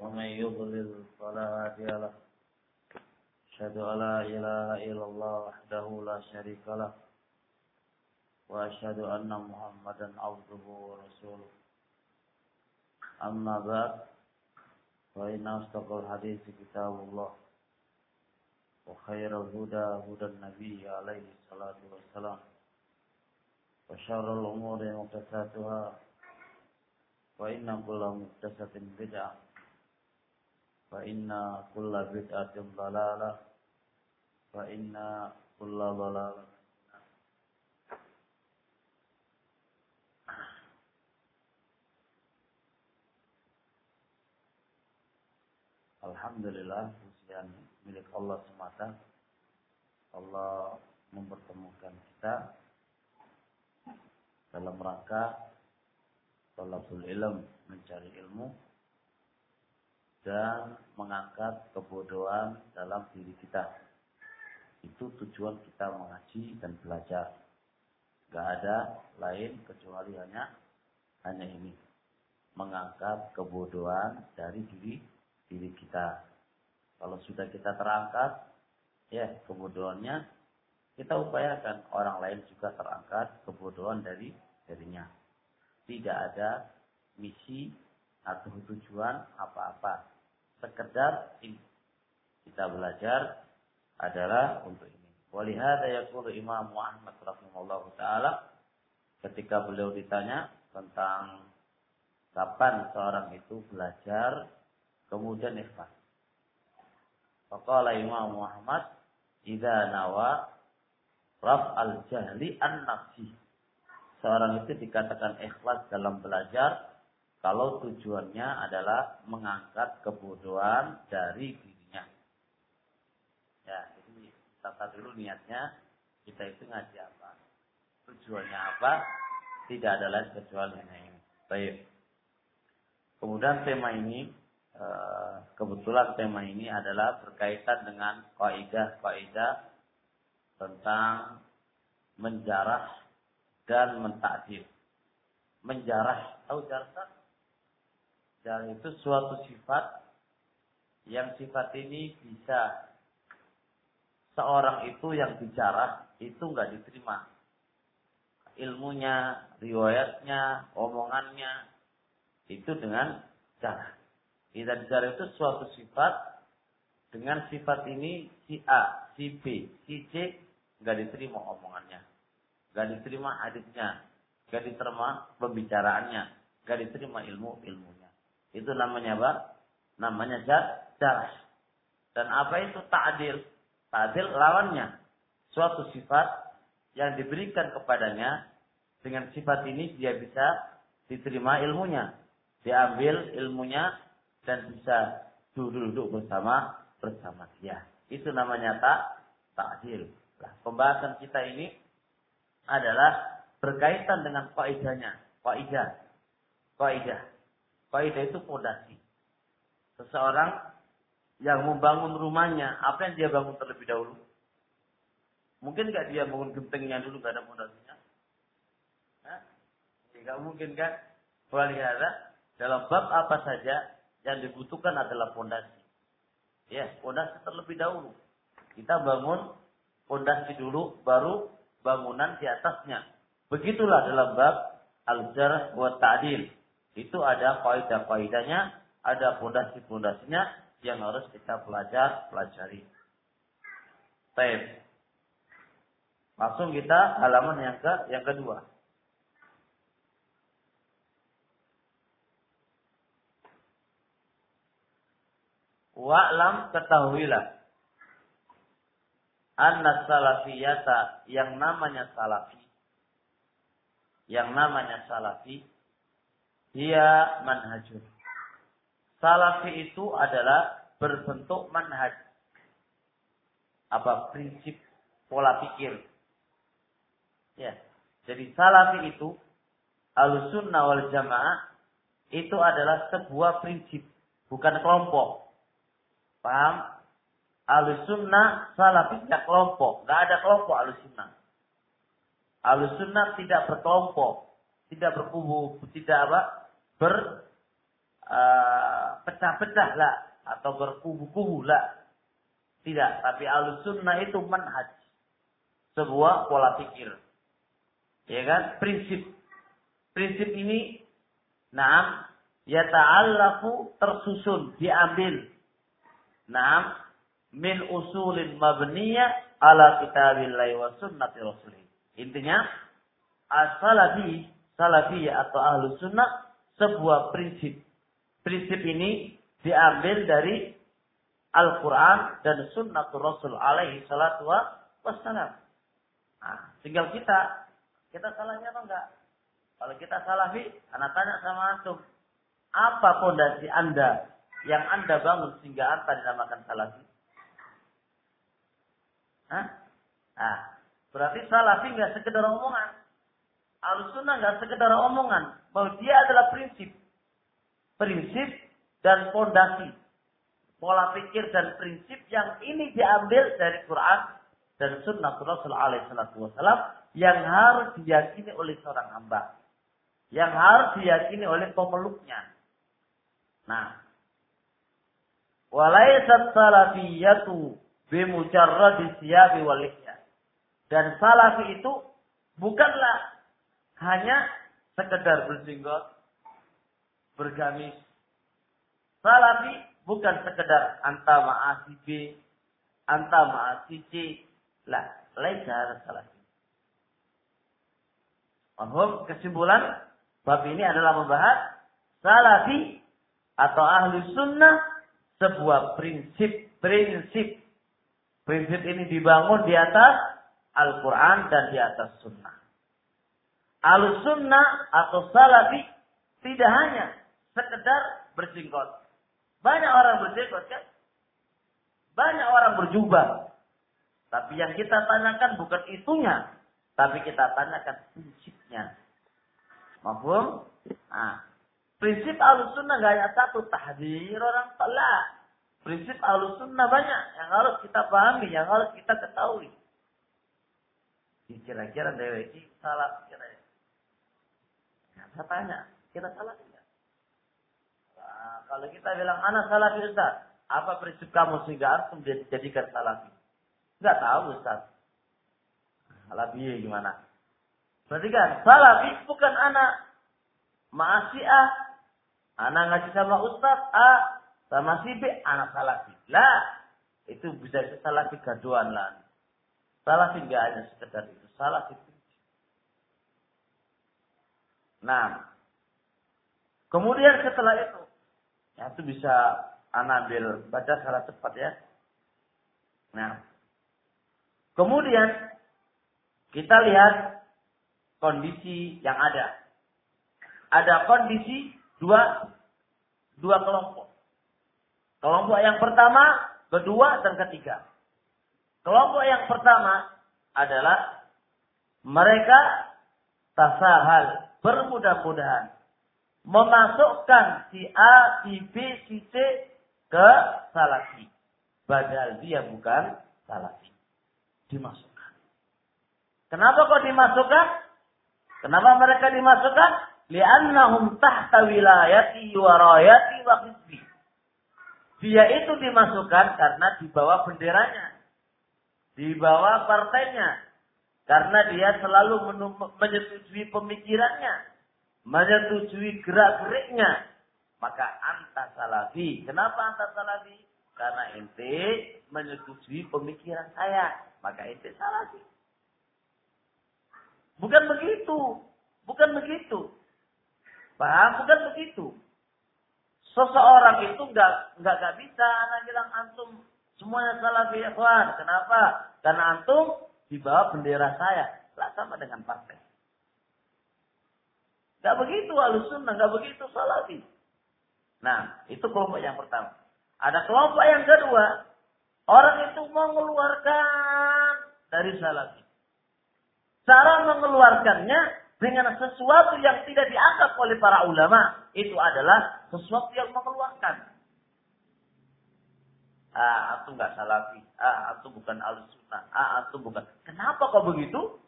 ومن يضلل فلا هادي له أشهد أن لا إله إلا الله وحده لا شريك له وأشهد أن محمدا عبده ورسوله أما بعد فإن أصدق الحديث كتاب الله وخير الهدى هدى النبي عليه الصلاة والسلام وشر الأمور مقتساتها وإن كل مقتسة بدعة وإن كل بدعة ضلالة وإن كل ضلالة Alhamdulillah pujian milik Allah semata. Allah mempertemukan kita dalam rangka talabul ilm, mencari ilmu dan mengangkat kebodohan dalam diri kita. Itu tujuan kita mengaji dan belajar. Gak ada lain kecuali hanya hanya ini. Mengangkat kebodohan dari diri diri kita. Kalau sudah kita terangkat, ya kebodohannya kita upayakan orang lain juga terangkat kebodohan dari darinya. Tidak ada misi atau tujuan apa-apa. Sekedar ini. Kita belajar adalah untuk ini. Walihada yaqulu Imam Muhammad rahimahullah taala ketika beliau ditanya tentang kapan seorang itu belajar kemudian ikhlas. Faqala Imam Muhammad idza nawa raf al jahli an nafsi. Seorang itu dikatakan ikhlas dalam belajar kalau tujuannya adalah mengangkat kebodohan dari dirinya. Ya, jadi tata dulu niatnya kita itu ngaji apa. Tujuannya apa? Tidak ada lain kecuali ini. Baik. Kemudian tema ini eh, kebetulan tema ini adalah berkaitan dengan kaidah-kaidah tentang menjarah dan mentakdir. Menjarah, tahu jarah? Dan itu suatu sifat yang sifat ini bisa seorang itu yang bicara itu nggak diterima. Ilmunya, riwayatnya, omongannya itu dengan cara. Tidak cara itu suatu sifat dengan sifat ini si A, si B, si C nggak diterima omongannya, nggak diterima hadisnya, nggak diterima pembicaraannya, nggak diterima ilmu ilmunya. Itu namanya apa? Namanya jarah. Dan apa itu ta'dil? Ta'dil lawannya. Suatu sifat yang diberikan kepadanya dengan sifat ini dia bisa diterima ilmunya. Diambil ilmunya dan bisa duduk-duduk bersama bersama dia. Itu namanya tak ta'dil. Nah, pembahasan kita ini adalah berkaitan dengan faidahnya. Faidah. Faidah. Kaidah itu fondasi. Seseorang yang membangun rumahnya, apa yang dia bangun terlebih dahulu? Mungkin nggak dia bangun gentengnya dulu gak ada fondasinya? Tidak mungkin kan? Walihara dalam bab apa saja yang dibutuhkan adalah fondasi. Ya, fondasi terlebih dahulu. Kita bangun fondasi dulu, baru bangunan di atasnya. Begitulah dalam bab al-jarh wa ta'dil. Itu ada kaidah-kaidahnya, ada pondasi-pondasinya yang harus kita belajar, pelajari. Baik. Langsung kita halaman yang ke yang kedua. Wa'lam ketahuilah anna salafiyata yang namanya salafi yang namanya salafi dia manhajun. Salafi itu adalah berbentuk manhaj. Apa prinsip pola pikir. Ya. Jadi salafi itu al-sunnah wal jamaah itu adalah sebuah prinsip, bukan kelompok. Paham? Al-sunnah salafi tidak kelompok, nggak ada kelompok al-sunnah. Al-sunnah tidak berkelompok, tidak berkubu, tidak apa? Ber berpecah-pecah lah atau berkubu-kubu lah. Tidak, tapi al-sunnah itu manhaj. Sebuah pola pikir. Ya kan? Prinsip. Prinsip ini Naam, yata'allafu tersusun, diambil. Naam, min usulin mabniyah ala kitabillahi wa sunnati rasulih. Intinya, as-salafi, salafi atau ahlu sunnah, sebuah prinsip. Prinsip ini diambil dari Al-Quran dan sunnatul Rasul alaihi salatu wassalam. Nah, tinggal kita, kita salahnya atau enggak? Kalau kita salafi, anak tanya sama antum, apa fondasi Anda yang Anda bangun sehingga Anda dinamakan salafi? Hah? Nah, berarti salafi nggak sekedar omongan. Al-Sunnah nggak sekedar omongan. Bahwa dia adalah prinsip. Prinsip dan fondasi. Pola pikir dan prinsip yang ini diambil dari Quran dan Sunnah Rasul alaihi yang harus diyakini oleh seorang hamba yang harus diyakini oleh pemeluknya. Nah, walaisat salafiyatu bimujarradi siyabi waliknya. Dan salafi itu bukanlah hanya sekedar berjenggot, bergamis. Salafi bukan sekedar anta ma'asi B, anta ma'asi C. Lah, laisa salafi. Mahum kesimpulan Bab ini adalah membahas salafi atau ahli sunnah sebuah prinsip-prinsip. Prinsip ini dibangun di atas Al-Quran dan di atas sunnah. Al sunnah atau salafi tidak hanya sekedar berjenggot. Banyak orang berjenggot kan? Banyak orang berjubah. Tapi yang kita tanyakan bukan itunya. Tapi kita tanyakan prinsipnya. Mafhum? Nah, prinsip sunnah gak hanya satu tahdir orang salah. Prinsip sunnah banyak yang harus kita pahami, yang harus kita ketahui. Kira-kira ini salah kira ya. Nah, saya tanya, kita salah tidak? Nah, kalau kita bilang anak salah Ustaz, apa prinsip kamu sehingga antum dijadikan salafi? Enggak tahu Ustaz. Salafi gimana? Perhatikan, salafi bukan anak maasi A. Anak ngaji sama Ustaz A. Sama si B, anak salafi. Lah, itu bisa salafi gaduan lah. Salafi enggak hanya sekedar itu. Salafi itu. Nah, kemudian setelah itu, ya itu bisa anak ambil baca secara cepat ya. Nah, kemudian kita lihat kondisi yang ada. Ada kondisi dua dua kelompok. Kelompok yang pertama, kedua, dan ketiga. Kelompok yang pertama adalah mereka tasahal, bermudah-mudahan memasukkan si A, si B, si C ke salafi. Padahal dia bukan salafi. Dimasukkan. Kenapa kok dimasukkan? Kenapa mereka dimasukkan? Li'annahum tahta wilayati wa rayati wa hizbi. Dia itu dimasukkan karena di bawah benderanya. Di bawah partainya. Karena dia selalu menyetujui pemikirannya. Menyetujui gerak-geriknya. Maka anta salafi. Kenapa anta salafi? Karena ente menyetujui pemikiran saya. Maka ente salafi. Bukan begitu. Bukan begitu. Paham? Bukan begitu. Seseorang itu nggak nggak nggak bisa anak bilang antum semuanya salah ikhwan. Kenapa? Karena antum di bawah bendera saya. Lah sama dengan partai. Gak begitu alusunnah, gak begitu salafi. Nah, itu kelompok yang pertama. Ada kelompok yang kedua. Orang itu mengeluarkan dari salafi. Cara mengeluarkannya dengan sesuatu yang tidak dianggap oleh para ulama itu adalah sesuatu yang mengeluarkan. Ah, aku nggak salafi. Ah, aku bukan al-sunnah. Ah, aku bukan. Kenapa kok begitu?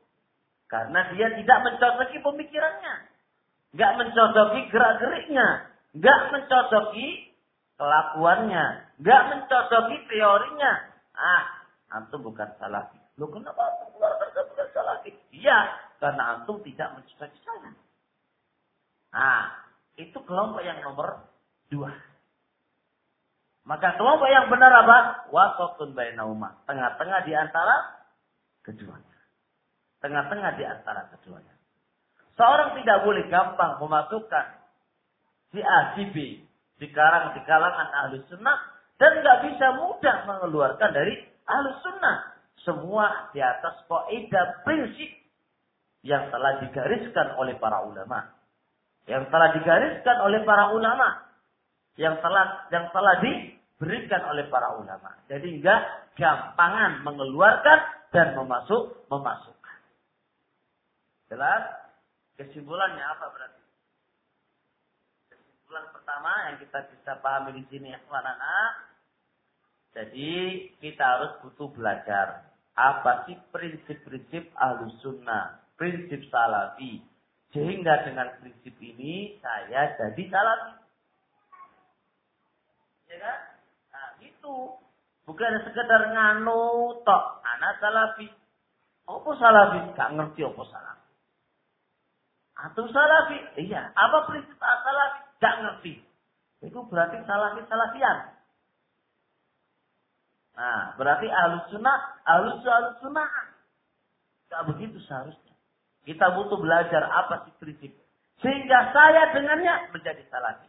Karena dia tidak mencocoki pemikirannya. Nggak mencocoki gerak-geriknya. Nggak mencocoki kelakuannya, nggak mencocoki teorinya. Ah, antum bukan salafi. Lo kenapa antum keluarkan bukan salafi? Iya, karena antum tidak mencocoki saya. Nah, itu kelompok yang nomor dua. Maka kelompok yang benar apa? Wasatun bainauma. Tengah-tengah di antara keduanya. Tengah-tengah di antara keduanya. Seorang tidak boleh gampang memasukkan si A, si B di kalangan, di kalangan ahli sunnah dan nggak bisa mudah mengeluarkan dari ahli sunnah. Semua di atas kaidah prinsip yang telah digariskan oleh para ulama. Yang telah digariskan oleh para ulama. Yang telah yang telah diberikan oleh para ulama. Jadi enggak gampangan mengeluarkan dan memasuk memasukkan. Jelas? Kesimpulannya apa berarti? Kesimpulan pertama yang kita bisa pahami di sini anak Jadi kita harus butuh belajar apa sih prinsip-prinsip ahlu sunnah, prinsip salafi. Sehingga dengan prinsip ini saya jadi salafi. Ya kan? Nah, itu. Bukan sekedar nganu tok. Anak salafi. Apa salafi? Gak ngerti apa salafi. Atau salafi? Iya. Apa prinsip salafi? Gak ngerti. Itu berarti salafi salafian. Nah, berarti ahlus sunnah, ahlus ahlus sunnah. Gak begitu seharusnya. Kita butuh belajar apa sih prinsip. Sehingga saya dengannya menjadi salafi.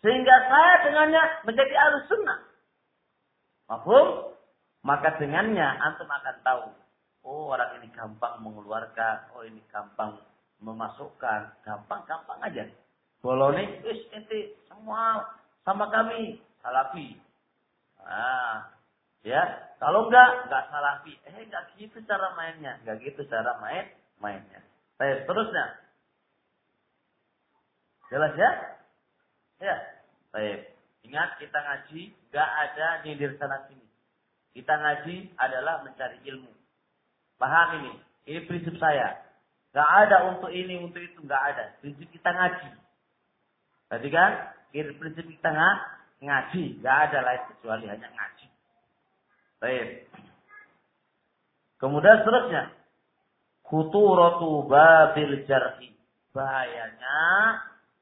Sehingga saya dengannya menjadi ahlus sunnah. Mahfum? Maka dengannya antum akan tahu. Oh orang ini gampang mengeluarkan. Oh ini gampang memasukkan gampang-gampang aja. Bolone wis ente semua sama kami salafi. Ah, ya. Kalau enggak enggak salafi. Eh enggak gitu cara mainnya, enggak gitu cara main mainnya. Baik, terusnya. Jelas ya? Ya. Baik. Ingat kita ngaji enggak ada nyindir sana sini. Kita ngaji adalah mencari ilmu. Paham ini? Ini prinsip saya. Gak ada untuk ini, untuk itu. Gak ada. Prinsip kita ngaji. Berarti kan? Prinsip kita ngaji. Gak ada lain kecuali hanya ngaji. Baik. Kemudian seterusnya. Kuturatu babil jarhi. Bahayanya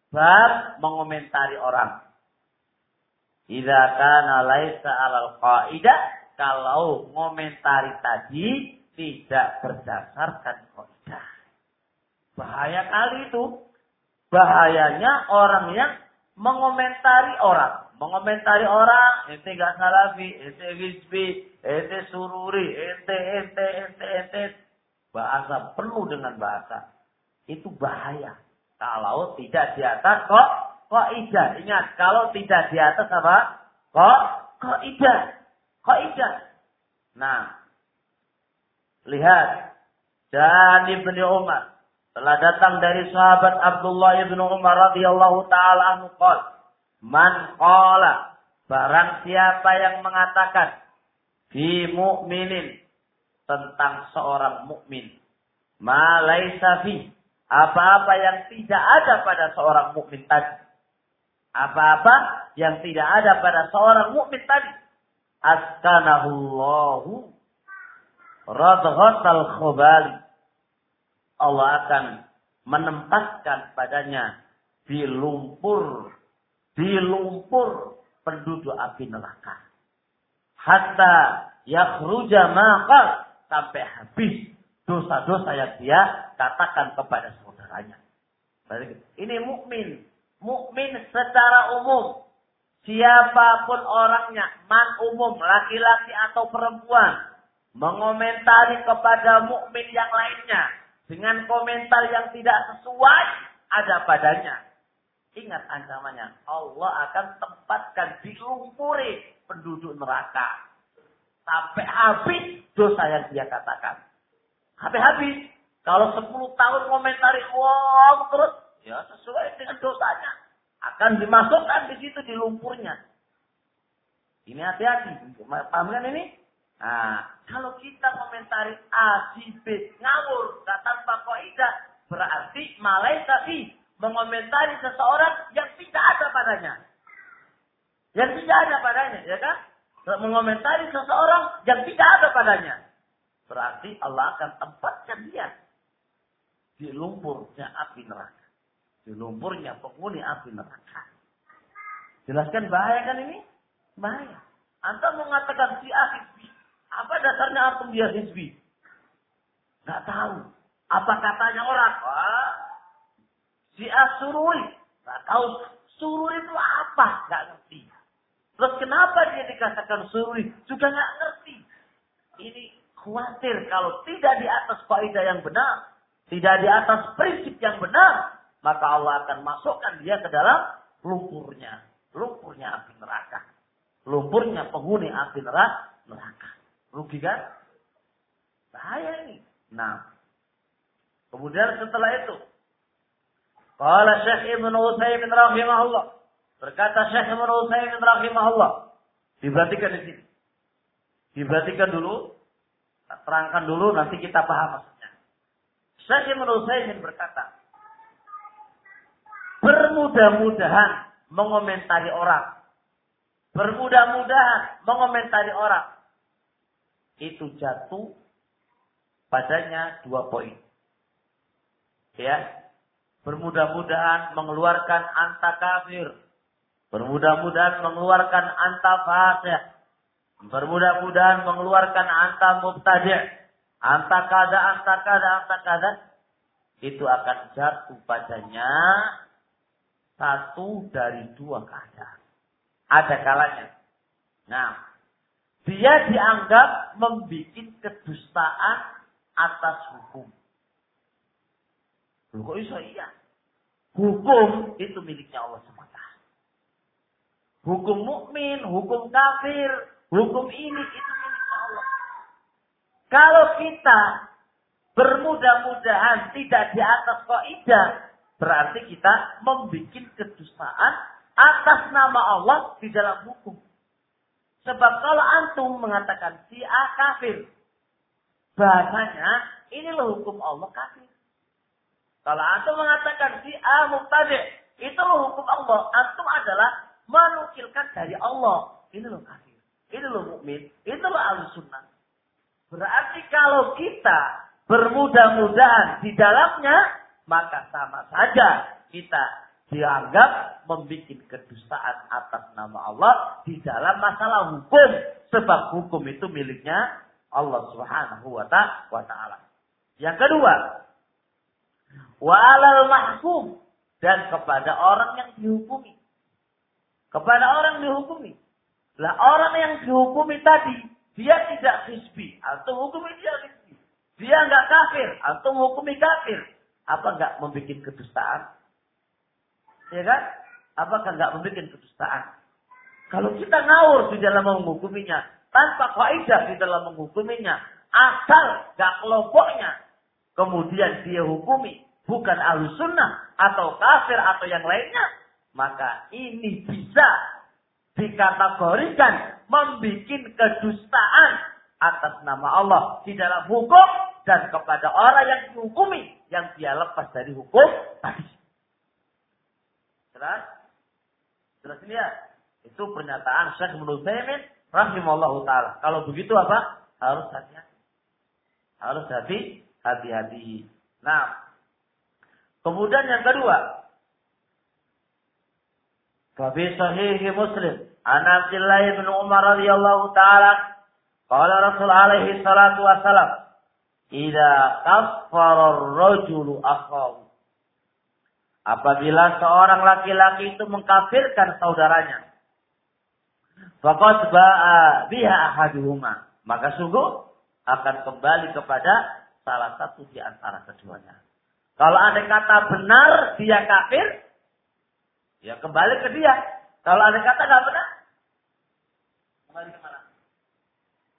bab mengomentari orang. Idza kana laisa alal qaidah kalau ngomentari tadi tidak berdasarkan kaidah. Bahaya kali itu. Bahayanya orang yang mengomentari orang. Mengomentari orang, ente gak salafi, ente wisbi, ente sururi, ente, ente, ente, ente. Bahasa penuh dengan bahasa. Itu bahaya. Kalau tidak di atas kok, kok ida. Ingat, kalau tidak di atas apa? Kok, kok ida. Kok ida. Nah, lihat. Jani bin Umar telah datang dari sahabat Abdullah ibnu Umar radhiyallahu taala anhu man qala barang siapa yang mengatakan fi mu'minin tentang seorang mukmin ma laisa apa-apa yang tidak ada pada seorang mukmin tadi apa-apa yang tidak ada pada seorang mukmin tadi askanahullahu radghatal khubali Allah akan menempatkan padanya di lumpur, di lumpur penduduk api neraka. Hatta yakhruja maqal sampai habis dosa-dosa yang dia katakan kepada saudaranya. Ini mukmin, mukmin secara umum. Siapa pun orangnya, man umum, laki-laki atau perempuan, mengomentari kepada mukmin yang lainnya, dengan komentar yang tidak sesuai ada padanya. Ingat ancamannya. Allah akan tempatkan di lumpuri penduduk neraka. Sampai habis dosa yang dia katakan. Sampai habis. Kalau 10 tahun komentari wow terus. Ya sesuai dengan dosanya. Akan dimasukkan di situ di lumpurnya. Ini hati-hati. Paham kan ini? Nah, kalau kita komentari A, si B, ngawur, gak tanpa kaidah, berarti malaikat mengomentari seseorang yang tidak ada padanya. yang tidak ada padanya, ya kan? Mengomentari seseorang yang tidak ada padanya. Berarti Allah akan tempatkan dia di lumpurnya api neraka. Di lumpurnya penghuni api neraka. Jelaskan bahaya kan ini? Bahaya. Anda mengatakan si A Apa dasarnya antum dia hizbi? Gak tahu. Apa katanya orang? Wah, si A. Gak tahu surui itu apa? Gak ngerti. Terus kenapa dia dikatakan surui? Juga gak ngerti. Ini khawatir kalau tidak di atas faidah yang benar. Tidak di atas prinsip yang benar. Maka Allah akan masukkan dia ke dalam lumpurnya. Lumpurnya api neraka. Lumpurnya penghuni api neraka. Rugi kan? Bahaya ini. Nah. Kemudian setelah itu. Kala Syekh Ibn Utsaimin rahimahullah. Berkata Syekh Ibn Utsaimin rahimahullah. Diperhatikan di sini. Diperhatikan dulu. Terangkan dulu nanti kita paham maksudnya. Syekh Ibn Utsaimin berkata. Bermudah-mudahan mengomentari orang. Bermudah-mudahan mengomentari orang. Itu jatuh padanya dua poin. Ya. Bermudah-mudahan mengeluarkan anta kafir. Bermudah-mudahan mengeluarkan anta fasih. Bermudah-mudahan mengeluarkan anta mubtadi'. Anta kada, anta kada, anta kada. Itu akan jatuh padanya satu dari dua keadaan. Ada kalanya. Nah, dia dianggap membuat kedustaan atas hukum. Loh, kok bisa iya? Hukum itu miliknya Allah SWT. Hukum mukmin, hukum kafir, hukum ini itu miliknya Allah. Kalau kita bermudah-mudahan tidak di atas kaidah, Berarti kita membuat kedustaan atas nama Allah di dalam hukum. Sebab kalau antum mengatakan si A kafir, bahasanya ini loh hukum Allah kafir. Kalau antum mengatakan si A itu loh hukum Allah. Antum adalah menukilkan dari Allah. Ini loh kafir. Ini loh mukmin. Itu loh al-sunnah. Berarti kalau kita bermudah-mudahan di dalamnya, maka sama saja kita dianggap membuat kedustaan atas nama Allah di dalam masalah hukum. Sebab hukum itu miliknya Allah subhanahu wa ta'ala. Yang kedua, wa'alal mahkum. Dan kepada orang yang dihukumi. Kepada orang yang dihukumi. Lah orang yang dihukumi tadi, dia tidak hisbi. Atau hukumi dia hisbi. Dia nggak kafir. Atau hukumi kafir apa enggak membuat kedustaan? Ya kan? Apakah enggak membuat kedustaan? Kalau kita ngawur di dalam menghukuminya, tanpa kaidah di dalam menghukuminya, asal enggak kelompoknya, kemudian dia hukumi, bukan ahlu sunnah, atau kafir, atau yang lainnya, maka ini bisa dikategorikan membuat kedustaan atas nama Allah di dalam hukum dan kepada orang yang dihukumi yang dia lepas dari hukum tadi. Jelas? Jelas ini ya? Itu pernyataan Syekh menurut Taimin rahimahullah taala. Kalau begitu apa? Harus hati-hati. Harus hati hati-hati. Nah, kemudian yang kedua, Kafi sahih Muslim, an Abdullah bin Umar radhiyallahu taala qala Rasul alaihi salatu wasalam Ida kafara rajulu akhahu. Apabila seorang laki-laki itu mengkafirkan saudaranya. Faqad ba'a biha ahaduhuma. Maka sungguh akan kembali kepada salah satu di antara keduanya. Kalau ada kata benar dia kafir, ya kembali ke dia. Kalau ada kata nggak benar, kembali ke mana?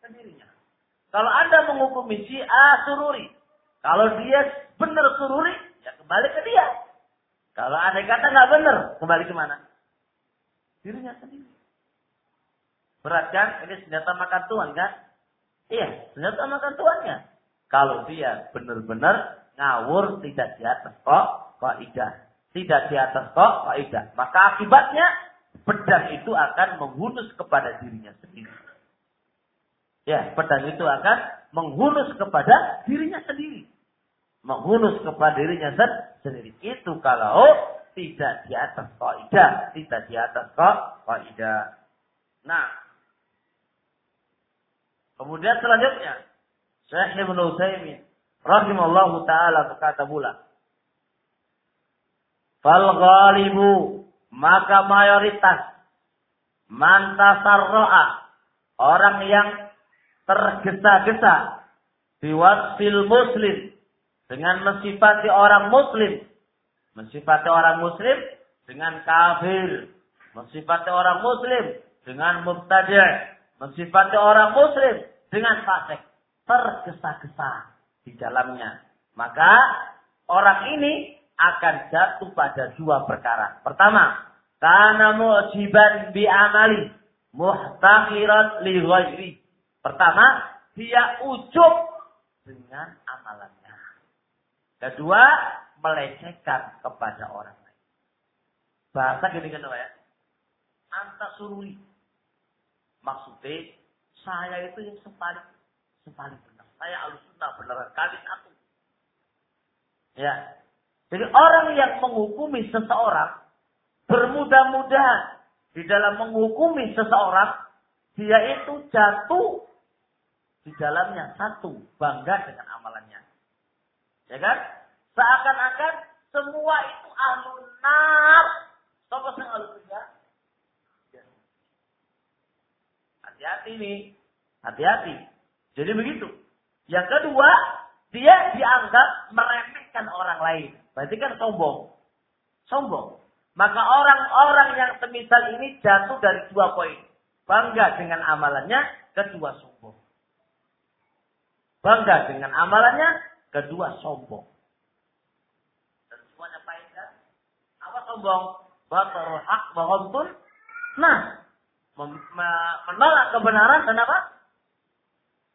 Dirinya. Kalau Anda menghukumi si A sururi, kalau dia benar sururi, ya kembali ke dia. Kalau Anda kata nggak benar, kembali ke mana? Dirinya sendiri. Berat kan? Ini senjata makan tuan kan? Iya, senjata makan tuannya. Kalau dia benar-benar ngawur tidak di atas kok kaidah. Tidak di atas kok kaidah. Maka akibatnya pedang itu akan menghunus kepada dirinya sendiri. Ya, pedang itu akan menghunus kepada dirinya sendiri. Menghunus kepada dirinya sendiri. Itu kalau tidak di atas kaidah, tidak di atas kaidah. Nah, kemudian selanjutnya Syekh Ibnu Utsaimin rahimallahu taala berkata pula, "Fal ghalibu maka mayoritas mantasarroa orang yang tergesa-gesa. Diwasil muslim. Dengan mensifati orang muslim. Mensifati orang muslim dengan kafir. Mensifati orang muslim dengan mubtadi' mensifati orang muslim dengan fasik. Tergesa-gesa di dalamnya. Maka orang ini akan jatuh pada dua perkara. Pertama, karena mujiban bi amali muhtakhiran li. Pertama, dia ujub dengan amalannya. Kedua, melecehkan kepada orang lain. Bahasa gini kan ya. Anta sururi. Maksudnya, saya itu yang sepaling, sepaling benar. Saya alus sunnah beneran kalian aku. Ya, jadi orang yang menghukumi seseorang bermudah-mudahan di dalam menghukumi seseorang dia itu jatuh di dalamnya satu bangga dengan amalannya. Ya kan? Seakan-akan semua itu ahlun nar. Siapa yang ahlun nar? Ya. Hati-hati nih. Hati-hati. Jadi begitu. Yang kedua, dia dianggap meremehkan orang lain. Berarti kan sombong. Sombong. Maka orang-orang yang semisal ini jatuh dari dua poin. Bangga dengan amalannya, kedua sombong. Bangga dengan amalannya, kedua sombong. Dan semuanya pahit kan? Apa sombong? Batarul hak bahomtun. Nah, menolak kebenaran dan apa?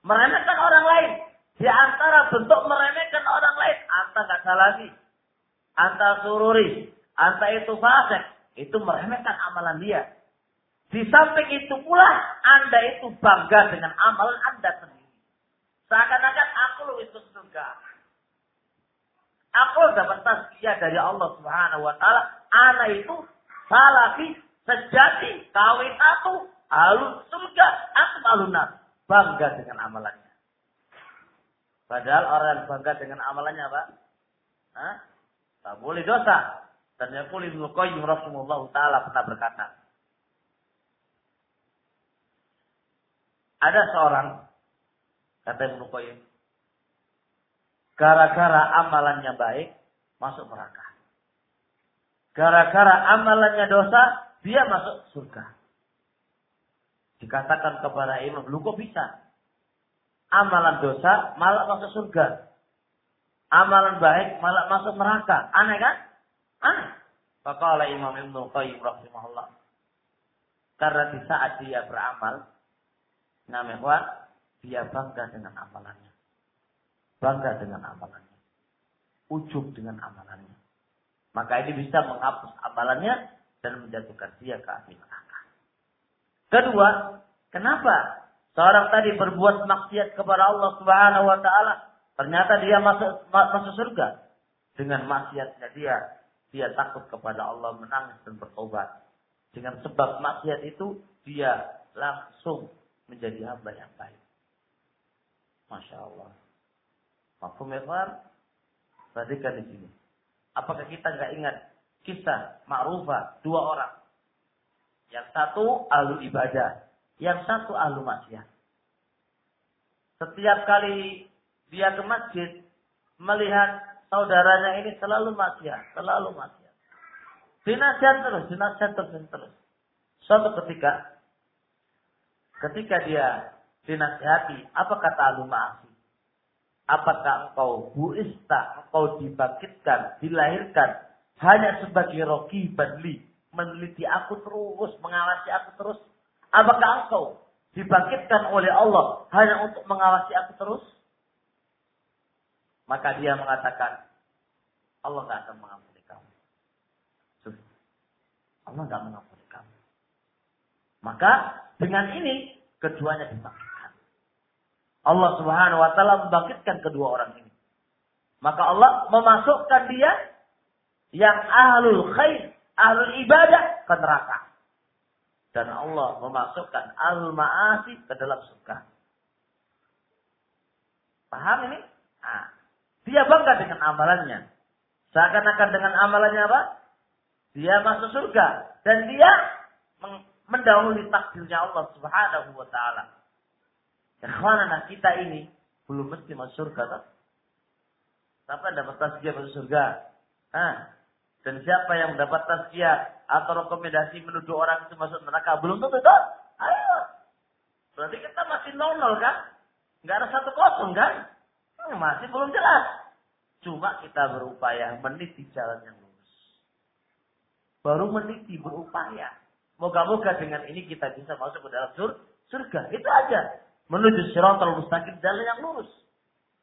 Meremehkan orang lain. Di antara bentuk meremehkan orang lain, anta gak salah lagi anta sururi, anta itu fasik, itu meremehkan amalan dia. Di samping itu pula, anda itu bangga dengan amalan anda sendiri. Seakan-akan aku itu surga. Aku dapat tazkiyah dari Allah Subhanahu wa taala. Anak itu salafi sejati, kawin aku, alun surga, aku alunan. Bangga dengan amalannya. Padahal orang yang bangga dengan amalannya apa? Hah? Tak boleh dosa. Dan yang Ibnu Qayyim Rasulullah taala pernah berkata, ada seorang kata Ibnu Qayyim, gara-gara amalannya baik masuk neraka. Gara-gara amalannya dosa, dia masuk surga. Dikatakan kepada Imam, lu kok bisa? Amalan dosa malah masuk surga amalan baik malah masuk neraka. Aneh kan? Aneh. Faqala Imam Ibnu Qayyim rahimahullah. Karena di saat dia beramal, namanya dia bangga dengan amalannya. Bangga dengan amalannya. Ujub dengan amalannya. Maka ini bisa menghapus amalannya dan menjatuhkan dia ke api neraka. Kedua, kenapa seorang tadi berbuat maksiat kepada Allah Subhanahu wa taala Ternyata dia masuk masuk surga dengan maksiatnya dia. Dia takut kepada Allah, menangis dan bertobat. Dengan sebab maksiat itu dia langsung menjadi hamba yang baik. Masya Allah. Mafhum ya Perhatikan di sini. Apakah kita nggak ingat kisah ma'rufah dua orang? Yang satu ahlu ibadah, yang satu ahlu maksiat. Setiap kali dia ke masjid melihat saudaranya ini selalu maksiat, selalu maksiat. Dinasihat terus, dinasihat terus, terus. Suatu ketika, ketika dia dinasihati, apa kata Alu Ma'afi? Apakah engkau buista, engkau dibangkitkan, dilahirkan hanya sebagai roki badli, meneliti aku terus, mengawasi aku terus? Apakah engkau dibangkitkan oleh Allah hanya untuk mengawasi aku terus? Maka dia mengatakan, Allah nggak akan mengampuni kamu. Allah nggak mengampuni kamu. Maka dengan ini keduanya dibangkitkan. Allah Subhanahu wa taala membangkitkan kedua orang ini. Maka Allah memasukkan dia yang ahlul khair, ahlul ibadah ke neraka. Dan Allah memasukkan ahlul ma'asi ke dalam surga. Paham ini? Nah, dia bangga dengan amalannya. Seakan-akan dengan amalannya apa? Dia masuk surga. Dan dia mendahului takdirnya Allah subhanahu wa ta'ala. Ikhwanana kita ini belum mesti masuk surga. Tak? Siapa yang dapat tasbih masuk surga? Hah? Dan siapa yang mendapat tasbih atau rekomendasi menuduh orang itu masuk neraka? Belum tentu tak? Ayo. Berarti kita masih nol-nol kan? Nggak ada satu kosong kan? Hmm, masih belum jelas. Cuma kita berupaya meniti jalan yang lurus. Baru meniti, berupaya. Moga-moga dengan ini kita bisa masuk ke dalam sur surga. Itu aja. Menuju siratal mustaqim jalan yang lurus.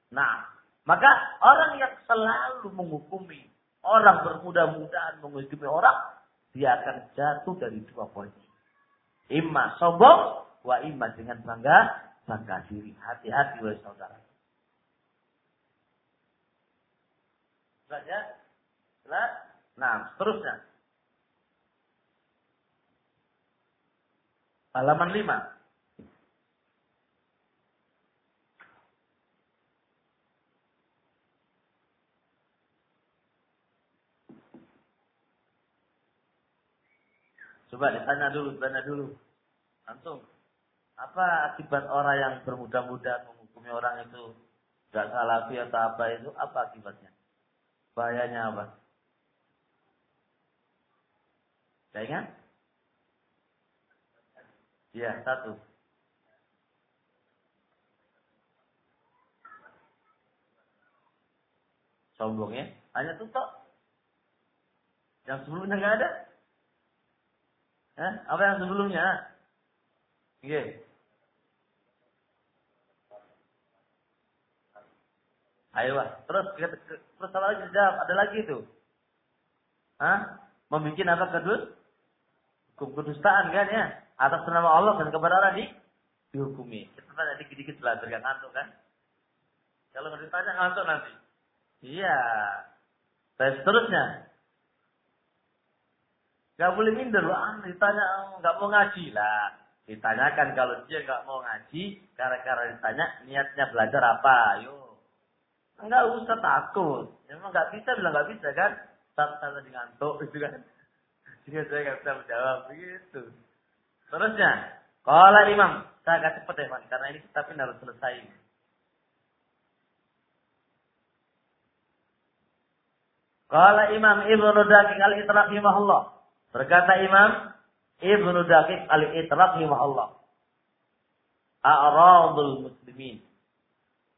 Nah, maka orang yang selalu menghukumi orang bermudah-mudahan menghukumi orang, dia akan jatuh dari dua poin. Imma sombong, wa imma dengan bangga, bangga diri. Hati-hati wahai saudara. Saja. Nah, seterusnya. Halaman 5. Coba ditanya dulu, tanya dulu. Langsung. Apa akibat orang yang bermudah-mudah menghukumi orang itu gak salafi atau apa itu? Apa akibatnya? Bahayanya apa? Saya ingat? Ya, satu. Sombong ya. Hanya tutup. Yang sebelumnya nggak ada. Hah? Apa yang sebelumnya? Oke. Ayo, terus terus apa lagi jawab? Ada lagi itu. Hah? Membikin apa kedus? Hukum kedustaan kan ya? Atas nama Allah dan kepada Allah di dihukumi. Kita tanya dikit-dikit belajar ngantuk kan? Kalau nggak ditanya ngantuk nanti. Iya. Dan seterusnya, Gak boleh minder, ah, ditanya nggak mau ngaji lah. Ditanyakan kalau dia nggak mau ngaji, gara-gara ditanya niatnya belajar apa, ayo. Enggak usah takut. Memang nggak bisa bilang nggak bisa kan? Saya lagi ngantuk itu kan. Jadi saya nggak bisa menjawab begitu. Terusnya, kalau imam, saya agak cepet ya man, karena ini kita pun harus selesai. Kalau Imam Ibnu Daqiq al-Itraqimahullah. Berkata Imam Ibnu Daqiq al-Itraq Allah. A'radul muslimin.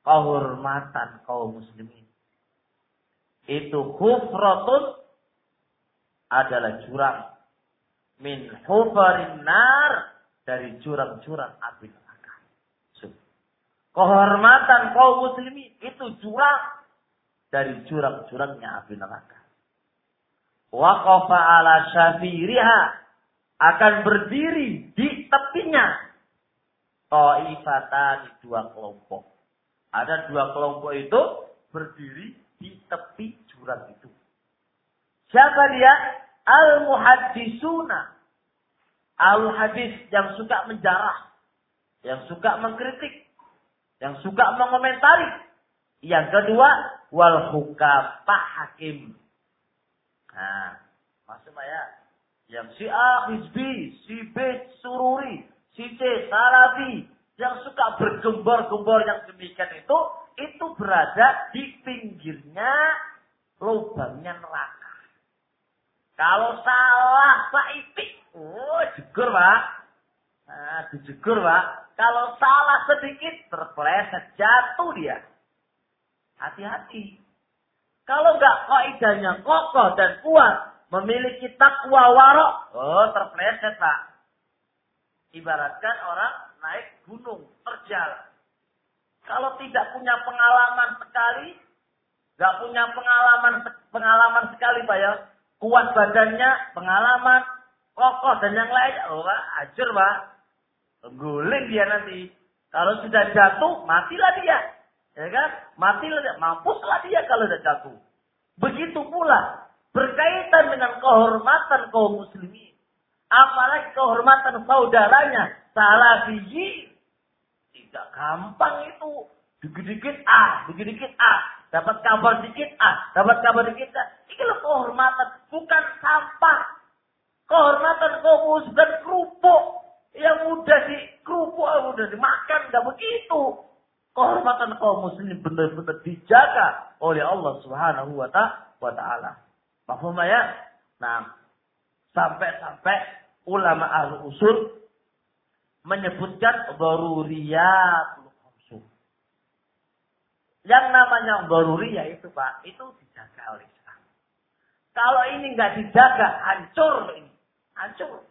Kehormatan kaum muslimin. Itu hufratun adalah jurang. Min hufarin nar. Dari jurang-jurang api neraka. Kehormatan kaum muslimin. Itu jurang. Dari jurang-jurangnya api neraka waqafa ala syafiriha akan berdiri di tepinya taifatan dua kelompok. Ada dua kelompok itu berdiri di tepi jurang itu. Siapa dia? Al-muhaddisuna. Al-hadis yang suka menjarah. Yang suka mengkritik. Yang suka mengomentari. Yang kedua, wal hukam, pak hakim. Nah, maksud ya. Yang si A hizbi, si B sururi, si C salafi, yang suka bergembor-gembor yang demikian itu, itu berada di pinggirnya lubangnya neraka. Kalau salah saipik, oh jegur pak. Nah, dijegur pak. Kalau salah sedikit, terpeleset, jatuh dia. Hati-hati. Kalau nggak kaidahnya kokoh dan kuat, memiliki takwa warok, oh terpleset pak. Ibaratkan orang naik gunung, terjal. Kalau tidak punya pengalaman sekali, nggak punya pengalaman pengalaman sekali pak ya, kuat badannya, pengalaman, kokoh dan yang lainnya, oh Pak, hancur Pak. Guling dia nanti. Kalau sudah jatuh, matilah dia. Ya kan? Dia. Mampuslah dia kalau sudah jatuh. Begitu pula berkaitan dengan kehormatan kaum muslimin. Apalagi kehormatan saudaranya, salah biji. Tidak gampang itu. Dikit-dikit ah, dikit-dikit ah. Dapat kabar dikit ah, dapat kabar dikit ah. Ini kehormatan, bukan sampah. Kehormatan kaum muslim kerupuk. Yang mudah di kerupuk, mudah dimakan, tidak begitu. Kehormatan kaum muslim benar-benar dijaga oleh Allah Subhanahu wa taala. Paham ya? Nah, sampai-sampai ulama ahli usul menyebutkan daruriyatul khamsu. Yang namanya daruriyah itu Pak, itu dijaga oleh Islam. Kalau ini nggak dijaga, hancur ini. Hancur.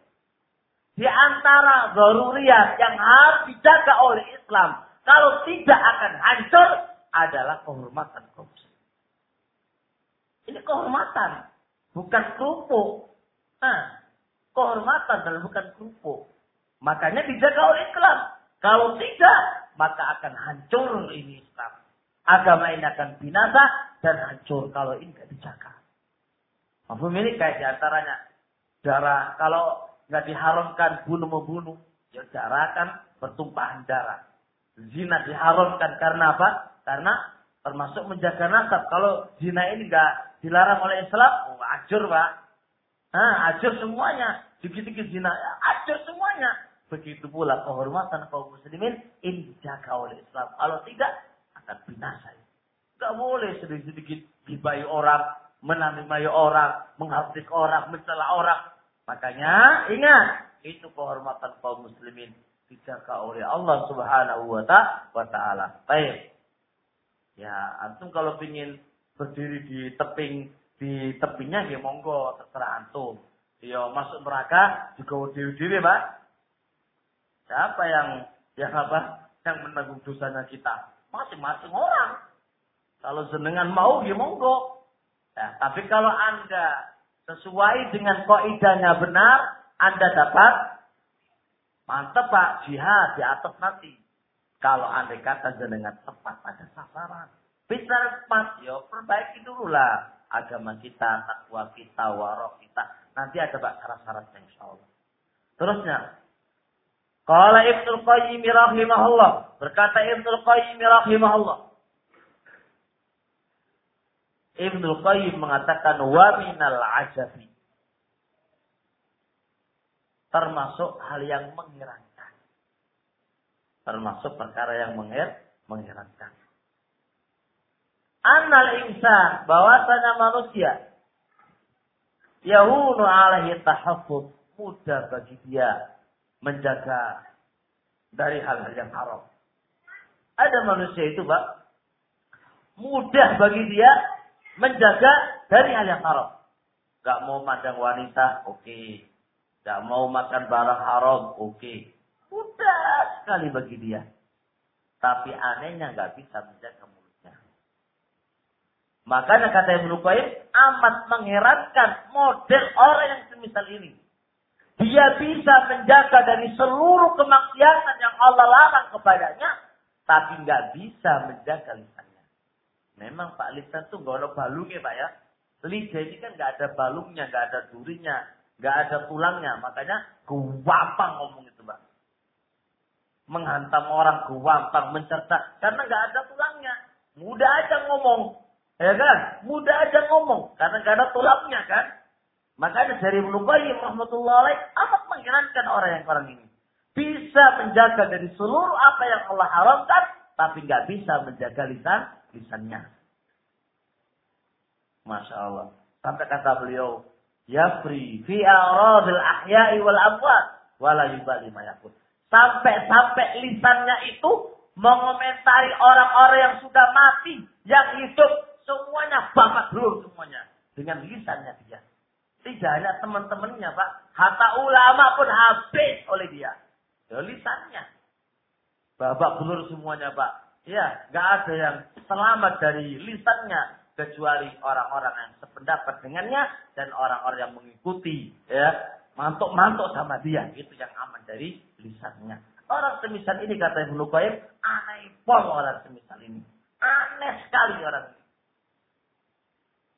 Di antara daruriyah yang harus dijaga oleh Islam, kalau tidak akan hancur adalah kehormatan kaum ini kehormatan, bukan kerupuk. Nah, kehormatan dan bukan kerupuk. Makanya dijaga oleh Islam. Kalau tidak, maka akan hancur ini Islam. Agama ini akan binasa dan hancur kalau ini tidak dijaga. Mampu ini kayak di antaranya darah. Kalau nggak diharamkan bunuh membunuh, ya darah akan pertumpahan darah. Zina diharamkan karena apa? Karena termasuk menjaga nasab. Kalau zina ini nggak dilarang oleh Islam, oh, pak. Acur semuanya. Dikit-dikit zina, ya, acur semuanya. Begitu pula kehormatan kaum muslimin ini dijaga oleh Islam. Kalau tidak, akan binasa. Gak boleh sedikit-sedikit dibayi orang, menamimai orang, menghabis orang, mencela orang. Makanya ingat, itu kehormatan kaum muslimin dijaga oleh Allah Subhanahu wa taala. Baik. Ya, antum kalau ingin berdiri di teping di tepinya ya monggo terserah antum. Ya masuk neraka juga diri-diri, Pak. Siapa yang yang apa? Yang menanggung dosanya kita? Masing-masing orang. Kalau senengan mau ya monggo. Ya, tapi kalau Anda sesuai dengan koidahnya benar, Anda dapat mantap Pak, jihad di atas nanti. Kalau Anda kata jenengan tepat pada sasaran. Bisa pas, yo perbaiki dulu lah agama kita, takwa kita, warok kita. Nanti ada bak syarat-syaratnya insya Allah. Terusnya, Qala Ibnu Qayyim rahimahullah. Berkata Ibnu Qayyim rahimahullah. Ibnu Qayyim mengatakan wa minal ajabi. Termasuk hal yang mengherankan. Termasuk perkara yang mengherankan annal insan bahwasanya manusia yahunu alaihi tahaffuz mudah bagi dia menjaga dari hal-hal yang haram. Ada manusia itu, Pak, mudah bagi dia menjaga dari hal yang haram. Gak mau mandang wanita, oke. Okay. Gak mau makan barang haram, oke. Mudah sekali bagi dia. Tapi anehnya gak bisa menjaga Makanya kata Ibnu Qayyim amat mengherankan model orang yang semisal ini. Dia bisa menjaga dari seluruh kemaksiatan yang Allah larang kepadanya, tapi nggak bisa menjaga lisannya. Memang Pak lisan tuh nggak ada balungnya Pak ya. Lidah ini kan nggak ada balungnya, nggak ada durinya, nggak ada tulangnya. Makanya gampang ngomong itu Pak. Menghantam orang gampang, mencerca. Karena nggak ada tulangnya. Mudah aja ngomong. Ya kan? Mudah aja ngomong. Karena gak ada tulangnya kan? Makanya dari Ibnu rahmatullah alaih amat mengherankan orang yang orang ini. Bisa menjaga dari seluruh apa yang Allah haramkan, tapi nggak bisa menjaga lisan lisannya. Masya Allah. Sampai kata beliau, Yafri fi aradil ahya'i wal amwat wala yubali mayakun. Sampai-sampai lisannya itu mengomentari orang-orang yang sudah mati, yang hidup Semuanya bapak belum semuanya. Dengan lisannya dia. Tidak hanya teman-temannya Pak. Hatta ulama pun habis oleh dia. Ya, lisannya. Babak belur semuanya Pak. Ya, nggak ada yang selamat dari lisannya kecuali orang-orang yang sependapat dengannya dan orang-orang yang mengikuti ya mantuk-mantuk sama dia. Itu yang aman dari lisannya. Orang semisal ini kata Ibnu Qayyim, aneh pol orang semisal ini. Aneh sekali orang ini.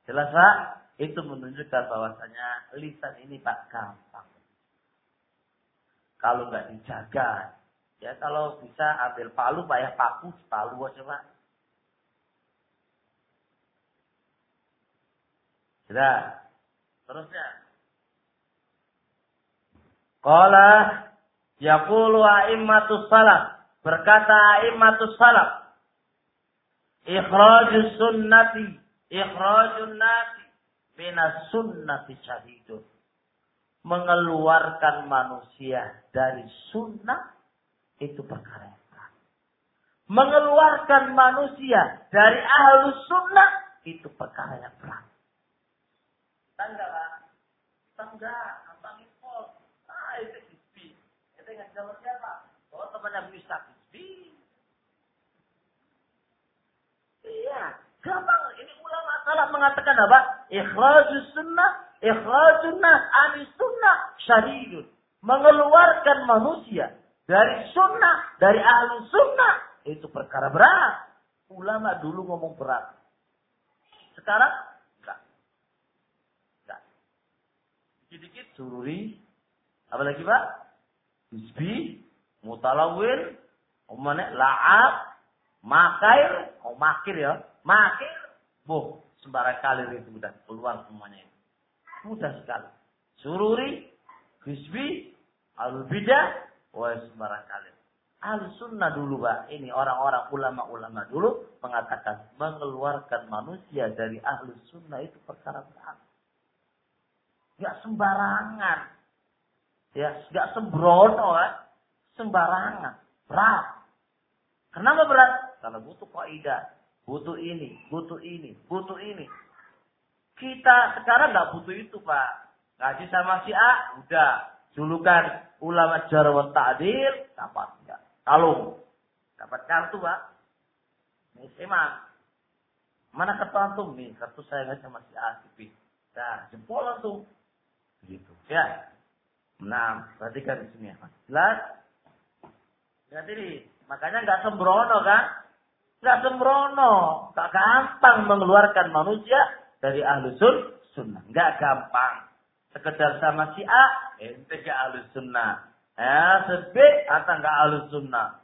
Jelas Pak? Itu menunjukkan bahwasanya lisan ini Pak gampang. Kalau nggak dijaga, ya kalau bisa ambil palu, Pak ya paku, palu aja Pak. Sudah. Terusnya. Qala yaqulu a'immatus salaf. Berkata a'immatus salaf. Ikhrajus sunnati. Ikhrajun nasi. Minas sunnati syahidun. Mengeluarkan manusia dari sunnah. Itu perkara yang. Mengeluarkan manusia dari ahlus sunnah. Itu perkara yang berat. Tangga lah. Tangga. Tangga impor. Ah, itu hisbi. Itu yang jawab siapa? Oh, temannya bisa hisbi. Iya. Gampang. Ini ulama salah mengatakan apa? Ikhrajus sunnah. Ikhrajun nas. Anis sunnah. Syahidun. Mengeluarkan manusia dari sunnah. Dari ahlu sunnah. Itu perkara berat. Ulama dulu ngomong berat. Sekarang Dikit-dikit sururi. Apalagi Pak? Hisbi, mutalawin, umane la'ab, makair, oh makir ya, makir. Boh, sembarang kali itu sudah keluar semuanya. Mudah sekali. Sururi, hisbi, al-bidah, wah sembarang kali. Al sunnah dulu pak, ini orang-orang ulama-ulama dulu mengatakan mengeluarkan manusia dari ahlu sunnah itu perkara berat. Gak sembarangan. Ya, gak sembrono ya. Sembarangan. Berat. Kenapa berat? Karena butuh kaidah. Butuh ini, butuh ini, butuh ini. Kita sekarang gak butuh itu, Pak. Ngaji sama si A, udah. Julukan ulama jarwan ta'adil, dapat enggak? Kalung. Dapat kartu, Pak. Ini emang. Mana kartu antum nih? Kartu saya nggak sama si A, si B. Nah, jempol langsung. Gitu. Ya. Nah, perhatikan di sini ya. Jelas? Jadi ini, makanya nggak sembrono kan? Nggak sembrono, nggak gampang mengeluarkan manusia dari ahlu sun, sunnah. Nggak gampang. Sekedar sama si A, ente ke ahlu sunnah. Ya, atau nggak ahlu sunnah.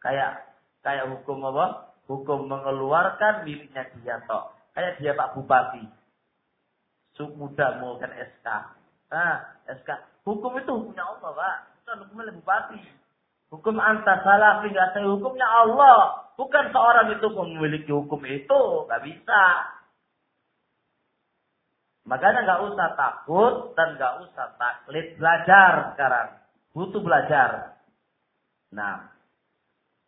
Kayak kayak hukum apa? Hukum mengeluarkan miliknya dia toh. Kayak dia Pak Bupati muda mau kan SK. Nah, SK. Hukum itu hukumnya Allah, Pak. Bukan hukumnya bupati. Hukum antar salah nggak saya hukumnya Allah. Bukan seorang itu memiliki hukum itu. Gak bisa. Makanya nggak usah takut dan nggak usah taklid belajar sekarang. Butuh belajar. Nah,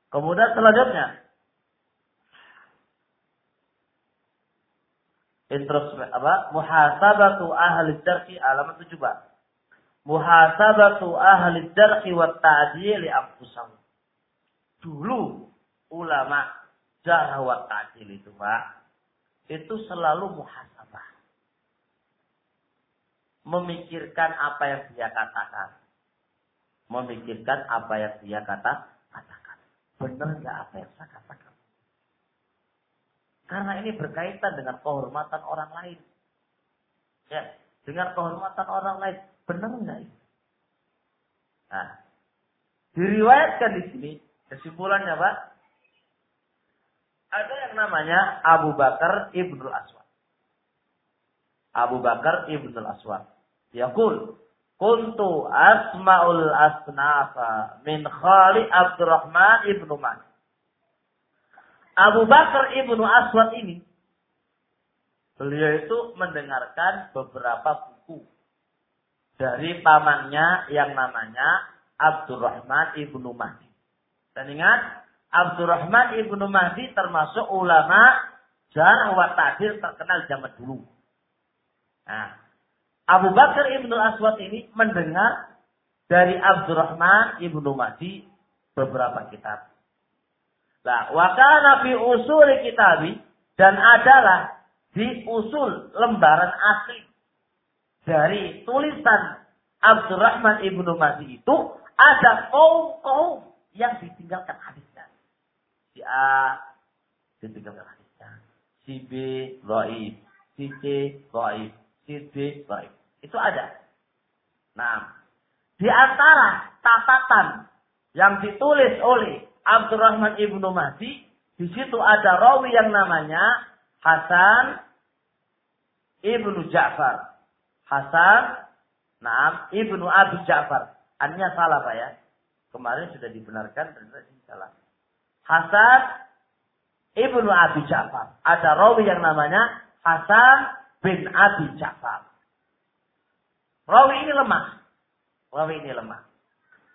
kemudian selanjutnya introspeksi apa? Muhasabatu ahli darki alamat 7 Pak. Muhasabatu ahli darki wa ta'dil anfusahum. Dulu ulama jarh wa ta'dil itu Pak itu selalu muhasabah. Memikirkan apa yang dia katakan. Memikirkan apa yang dia kata katakan. Benar nggak apa yang saya katakan karena ini berkaitan dengan kehormatan orang lain. Ya, dengan kehormatan orang lain. Benar enggak ini? Nah, diriwayatkan di sini kesimpulannya Pak. Ada yang namanya Abu Bakar Ibnul Aswad. Abu Bakar Ibnul Aswad. Yaqul, kuntu asma'ul asnafa min Khali Abdurrahman Ibnu Malik. Abu Bakar ibnu Aswad ini, beliau itu mendengarkan beberapa buku dari pamannya yang namanya Abdurrahman ibnu Mahdi. Dan ingat, Abdurrahman ibnu Mahdi termasuk ulama jarh wa ta'dil terkenal zaman dulu. Nah, Abu Bakar ibnu Aswad ini mendengar dari Abdurrahman ibnu Mahdi beberapa kitab. Nah, wakana fi usul kitabi dan adalah di usul lembaran asli dari tulisan Abdurrahman ibnu Mahdi itu ada kaum-kaum yang ditinggalkan hadisnya. Si A ditinggalkan hadisnya. Si B dhaif, si C dhaif, si D dhaif. Itu ada. Nah, di antara catatan yang ditulis oleh Abdurrahman ibnu Mahdi, di situ ada rawi yang namanya Hasan ibnu Ja'far. Hasan, nah ibnu Abi Ja'far. Annya salah pak ya. Kemarin sudah dibenarkan, ternyata ini salah. Hasan ibnu Abi Ja'far. Ada rawi yang namanya Hasan bin Abi Ja'far. Rawi ini lemah. Rawi ini lemah.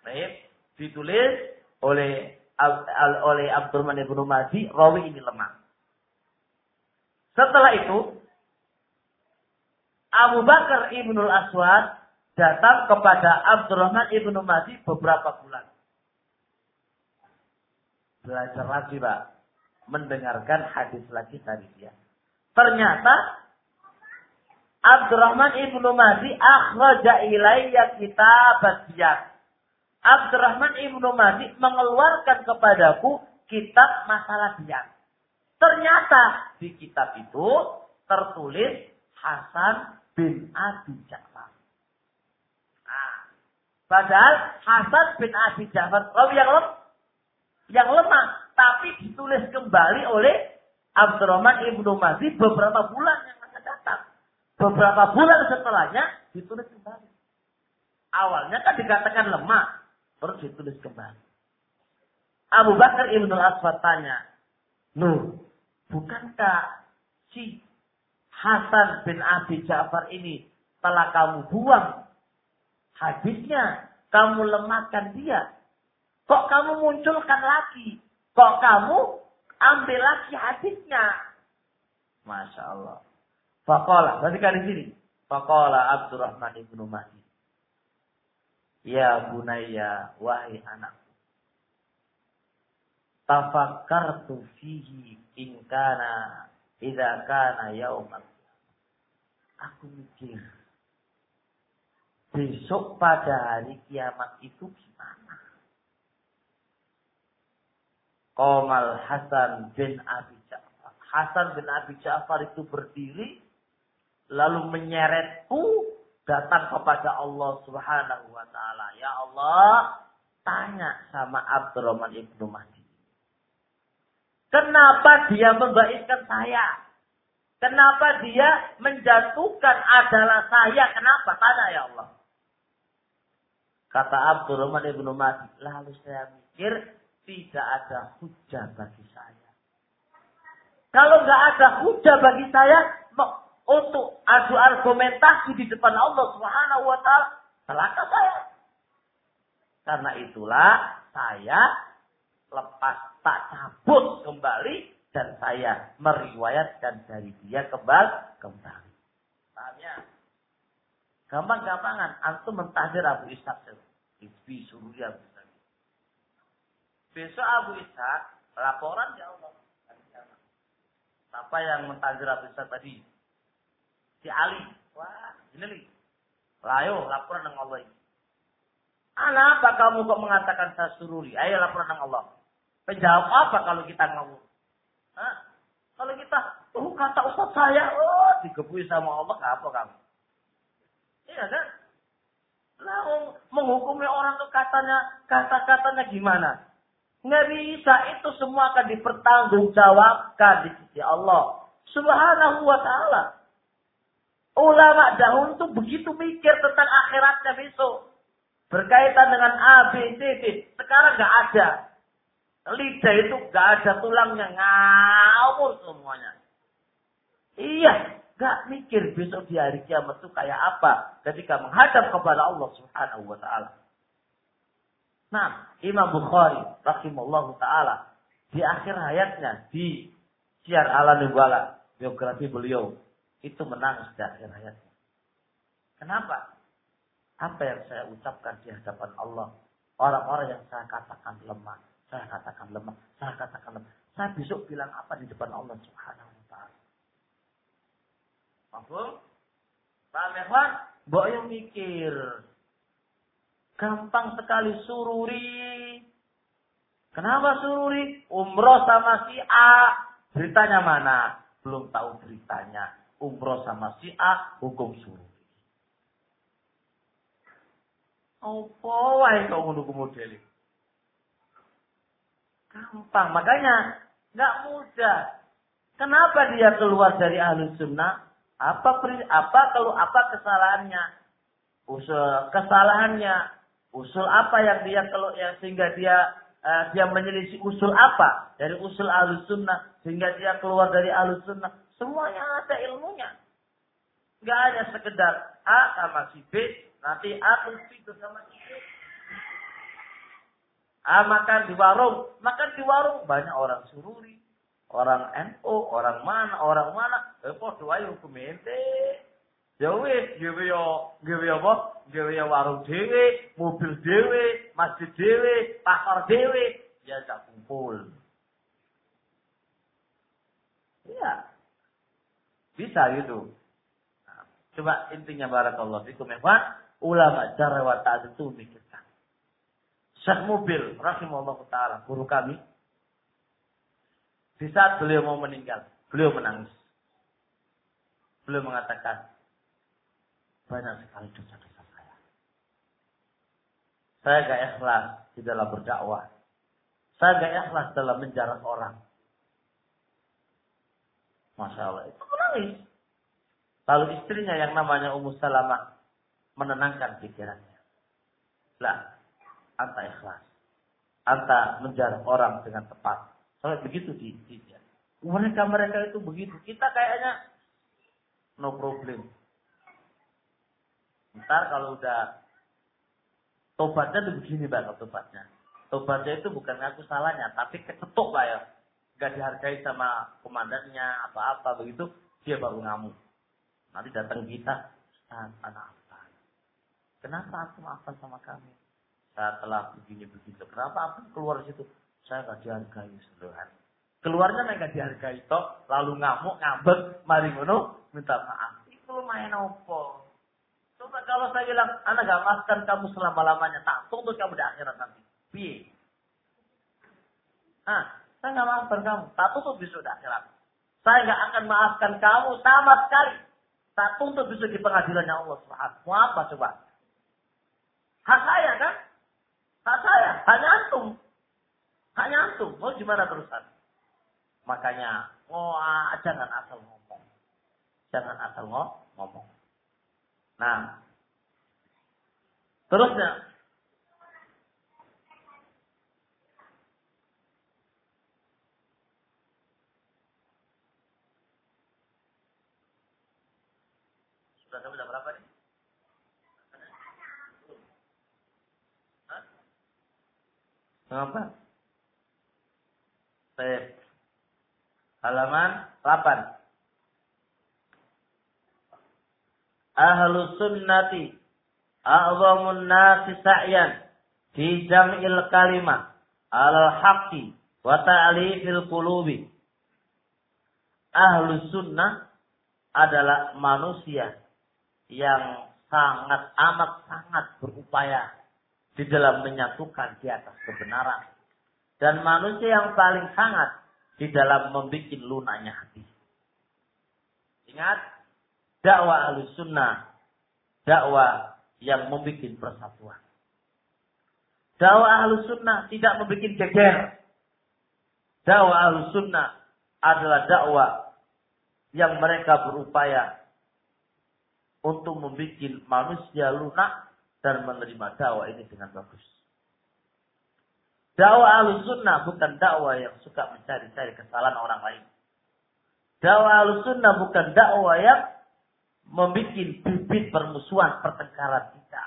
Baik, ditulis oleh oleh Abdurrahman ibnu Mahdi, rawi ini lemah. Setelah itu, Abu Bakar ibnu Aswad datang kepada Abdurrahman ibnu Mahdi beberapa bulan. Belajar lagi, Pak. Mendengarkan hadis lagi dari dia. Ternyata Abdurrahman ibnu Mahdi akhraja ilayya kitab siyar. Abdurrahman ibnu Mahdi mengeluarkan kepadaku kitab masalah dia. Ternyata di kitab itu tertulis Hasan bin Abi Ja'far. Nah, padahal Hasan bin Abi Ja'far rawi yang lemah, yang lemah, tapi ditulis kembali oleh Abdurrahman ibnu Mahdi beberapa bulan yang Beberapa bulan setelahnya ditulis kembali. Awalnya kan dikatakan lemah, terus ditulis kembali. Abu Bakar Ibnu Aswad tanya, Nuh, bukankah si Hasan bin Abi Ja'far ini telah kamu buang hadisnya, kamu lemahkan dia. Kok kamu munculkan lagi? Kok kamu ambil lagi hadisnya? Masya Allah. Fakola, perhatikan di sini. Fakola Abdurrahman ibnu Mahdi. Ya bunaya, wahai anakku. Tafakkartu fihi in kana idza kana yaumal Aku mikir besok pada hari kiamat itu gimana? Komal Hasan bin Abi Ja'far. Hasan bin Abi Ja'far itu berdiri lalu menyeretku datang kepada Allah Subhanahu wa taala. Ya Allah, tanya sama Abdurrahman Ibnu Mahdi. Kenapa dia membaikkan saya? Kenapa dia menjatuhkan adalah saya? Kenapa? Tanya ya Allah. Kata Abdurrahman Ibnu Mahdi. Lalu saya mikir, tidak ada hujah bagi saya. Kalau nggak ada hujah bagi saya, untuk adu argumentasi di depan Allah Subhanahu wa taala, celaka saya. Karena itulah saya lepas tak cabut kembali dan saya meriwayatkan dari dia kembali kembali. Paham ya? Gampang-gampangan antum mentahdir Abu Ishaq Isbi Surya Besok Abu Ishaq laporan ya Allah. Apa yang mentahdir Abu Ishaq tadi? Si Ali. Wah, ini nih. Ayo laporan dengan Allah ini. Kenapa kamu kok mengatakan saya sururi? Ayo laporan dengan Allah. Penjawab apa kalau kita ngomong? Kalau kita, oh kata Ustaz saya, oh digebui sama Allah, apa kamu? Iya kan? Lah menghukumi orang tuh katanya, kata-katanya gimana? Nggak bisa, itu semua akan dipertanggungjawabkan di sisi Allah. Subhanahu wa ta'ala. Ulama dahulu tuh begitu mikir tentang akhiratnya besok. Berkaitan dengan A, B, C, D. Sekarang nggak ada. Lidah itu nggak ada tulangnya. Ngawur semuanya. Iya. Nggak mikir besok di hari kiamat itu kayak apa. Ketika menghadap kepada Allah subhanahu wa ta'ala. Nah, Imam Bukhari rahimahullah ta'ala. Di akhir hayatnya. Di siar ala nubala. Biografi beliau itu menangis di akhir hayatnya. Kenapa? Apa yang saya ucapkan di hadapan Allah, orang-orang yang saya katakan lemah, saya katakan lemah, saya katakan lemah. Saya besok bilang apa di depan Allah Subhanahu wa taala. Mahfum? Paham ya, Mbok yang mikir. Gampang sekali sururi. Kenapa sururi? Umroh sama si A. Beritanya mana? Belum tahu beritanya. Umroh sama si A, hukum sururi. Apa wae kok ngono model Gampang. Makanya nggak mudah. Kenapa dia keluar dari ahlu sunnah? Apa apa kalau apa kesalahannya? Usul kesalahannya, usul apa yang dia kalau yang sehingga dia uh, dia menyelisih usul apa dari usul ahlu sunnah sehingga dia keluar dari ahlu sunnah? Semuanya ada ilmunya. Nggak ada sekedar A sama si B, Nanti aku itu sama ibu. Ah, makan di warung. Makan di warung. Banyak orang sururi. Orang NU, orang mana, orang mana. Eh, doa hukum ente. Ya wis, gawe yo, gawe apa? Gawe warung dhewe, mobil dhewe, masjid dhewe, pasar dhewe, ya tak kumpul. Iya. Bisa gitu. Nah, coba intinya barakallahu fikum ya, ulama cara wa ta'at itu memikirkan. Syekh Mubil rahimahullah taala guru kami di saat beliau mau meninggal, beliau menangis. Beliau mengatakan, banyak sekali dosa-dosa saya. Saya gak ikhlas di dalam berdakwah. Saya gak ikhlas dalam menjarah orang. Masya Allah, itu menangis. Lalu istrinya yang namanya Ummu Salamah menenangkan pikirannya. Lah, anta ikhlas. Anta menjarah orang dengan tepat. Soalnya begitu di, di dia. Mereka mereka itu begitu. Kita kayaknya no problem. Ntar kalau udah tobatnya tuh begini banget tobatnya. Tobatnya itu bukan ngaku salahnya, tapi kecetuk pak ya. Gak dihargai sama komandannya, apa-apa begitu, dia baru ngamuk. Nanti datang kita, anak Kenapa aku maafkan sama kami? Saya telah begini-begitu. Kenapa aku keluar situ? Saya gak dihargai seluruhan. Keluarnya gak dihargai toh, lalu ngamuk, ngambek, mari ngono, minta maaf. Itu lumayan opo. Coba kalau saya bilang, anak gak maafkan kamu selama-lamanya, tak tunggu kamu di akhirat nanti. Piye? Ah, saya gak maafkan kamu, tak tuntut besok di akhirat. Saya gak akan maafkan kamu sama sekali. Tak tuntut besok di pengadilannya Allah Subhanahu. Mau apa coba? Hak saya kan? Hak saya. Hanya antum. Hanya antum. Mau gimana terusan? Makanya, oh, ah, jangan asal ngomong. Jangan asal ngomong. Nah, terusnya Sudah sampai berapa nih? Mengapa? Baik. Halaman 8. Ahlu sunnati a'zamun nasi sa'yan fi jam'il kalimah alal haqqi wa ta'lifil qulubi. Ahlu sunnah adalah manusia yang sangat amat sangat berupaya di dalam menyatukan di atas kebenaran. Dan manusia yang paling sangat di dalam membuat lunanya hati. Ingat, dakwah al-sunnah, dakwah yang membuat persatuan. Dakwah al-sunnah tidak membuat geger. Dakwah al-sunnah adalah dakwah yang mereka berupaya untuk membuat manusia lunak dan menerima dakwah ini dengan bagus. Dakwah al-sunnah bukan dakwah yang suka mencari-cari kesalahan orang lain. Dakwah al-sunnah bukan dakwah yang membuat bibit permusuhan pertengkaran kita.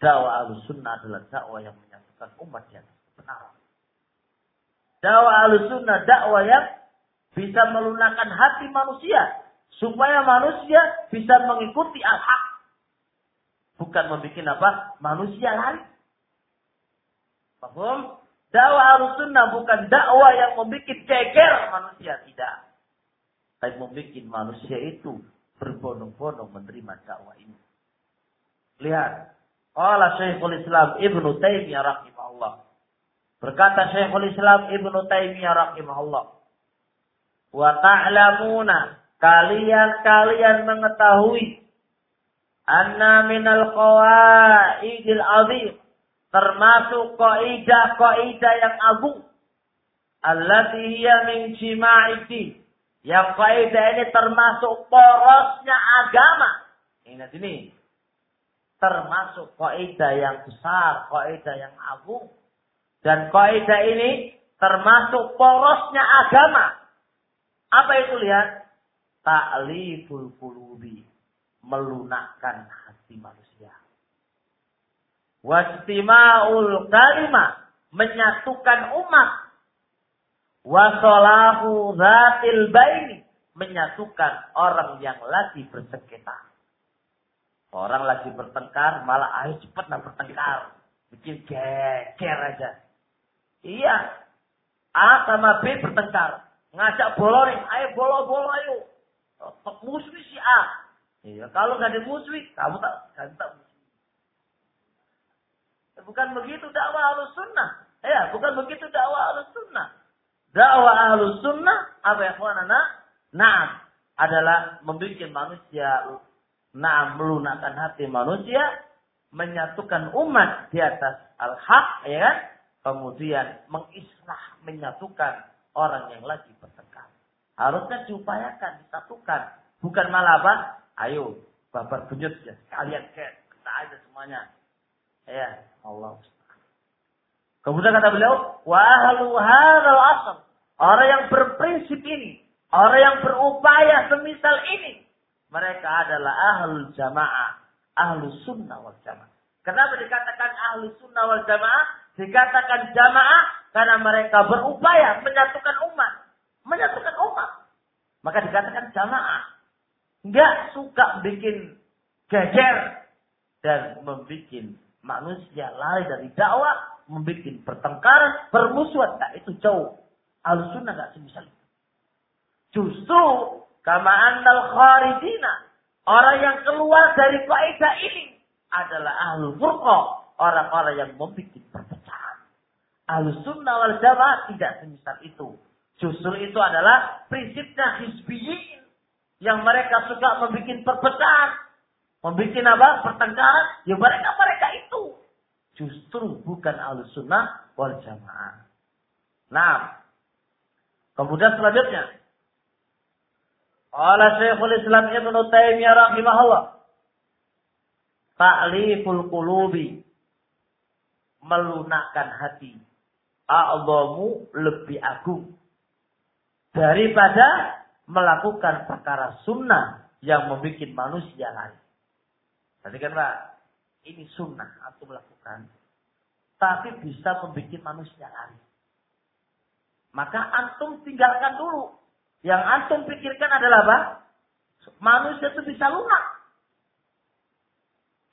Dakwah al-sunnah adalah dakwah yang menyatukan umat yang benar. Dakwah al-sunnah dakwah yang bisa melunakkan hati manusia supaya manusia bisa mengikuti al-haq Bukan membuat apa? Manusia lari. Paham? Dakwah harus sunnah bukan dakwah yang membuat ceker manusia. Tidak. Tapi membuat manusia itu berbondong-bondong menerima dakwah ini. Lihat. Allah Syekhul Islam Ibnu Taimiyah rahimahullah. Berkata Syekhul Islam Ibnu Taimiyah rahimahullah. Wa ta'lamuna kalian-kalian mengetahui anna minal qawaidil azim termasuk kaidah-kaidah yang agung. Allati hiya min jima'iti yang kaidah ini termasuk porosnya agama. Ingat ini. Termasuk kaidah yang besar kaidah yang agung. Dan kaidah ini termasuk porosnya agama. Apa itu lihat ta'liful qulubi melunakkan hati manusia Wastima'ul kalimah. Menyatukan umat. Wasolahu zatil baini. Menyatukan orang yang lagi bersengketa. Orang lagi bertengkar, malah ayo cepat nak bertengkar. Bikin geger aja. Iya. A sama B bertengkar. Ngajak boloring, ayo bolo-bolo ayo. Musuh si A. Iya, kalau nggak ada musuh, kamu tak, kamu tak Bukan begitu dakwah ahlus sunnah. Ya, bukan begitu dakwah ahlus sunnah. Dakwah ahlus sunnah, apa ya kawanana? Nah, adalah membuat manusia, nah melunakkan hati manusia, menyatukan umat di atas al-haq, ya kan? Kemudian mengislah, menyatukan orang yang lagi bertengkar. Harusnya diupayakan, disatukan. Bukan malah apa? Ayo, babar bunyut ya. Kalian kayak kita aja semuanya. Ya, Allah. Kemudian kata beliau, wa ahlu hadzal asal. Orang yang berprinsip ini, orang yang berupaya semisal ini, mereka adalah ahlu jamaah, ahlu sunnah wal jamaah. Kenapa dikatakan ahlu sunnah wal jamaah? Dikatakan jamaah karena mereka berupaya menyatukan umat, menyatukan umat. Maka dikatakan jamaah. Enggak suka bikin geger dan membuat manusia lari dari dakwah, membuat pertengkaran, permusuhan. Nah, itu jauh. Al-sunnah gak semisal. Justru, kama andal kharijina. Orang yang keluar dari kaidah ini adalah ahlu furqa. Orang-orang yang membuat perpecahan. Al-sunnah wal jamaah tidak semisal itu. Justru itu adalah prinsipnya hizbiyin. Yang mereka suka membuat perpecahan. Membuat apa? Pertengkaran. Ya mereka mereka itu. Justru bukan alus sunnah wal jamaah. Nah. Kemudian selanjutnya. Allah Syekhul Islam Ibn Taimiyah rahimahullah. Ta'liful qulubi. Melunakkan hati. A'zamu lebih agung. Daripada melakukan perkara sunnah yang membuat manusia lain. Tadi kan Pak, ini sunnah antum lakukan. Tapi bisa membuat manusia lari. Maka antum tinggalkan dulu. Yang antum pikirkan adalah apa? Manusia itu bisa lunak.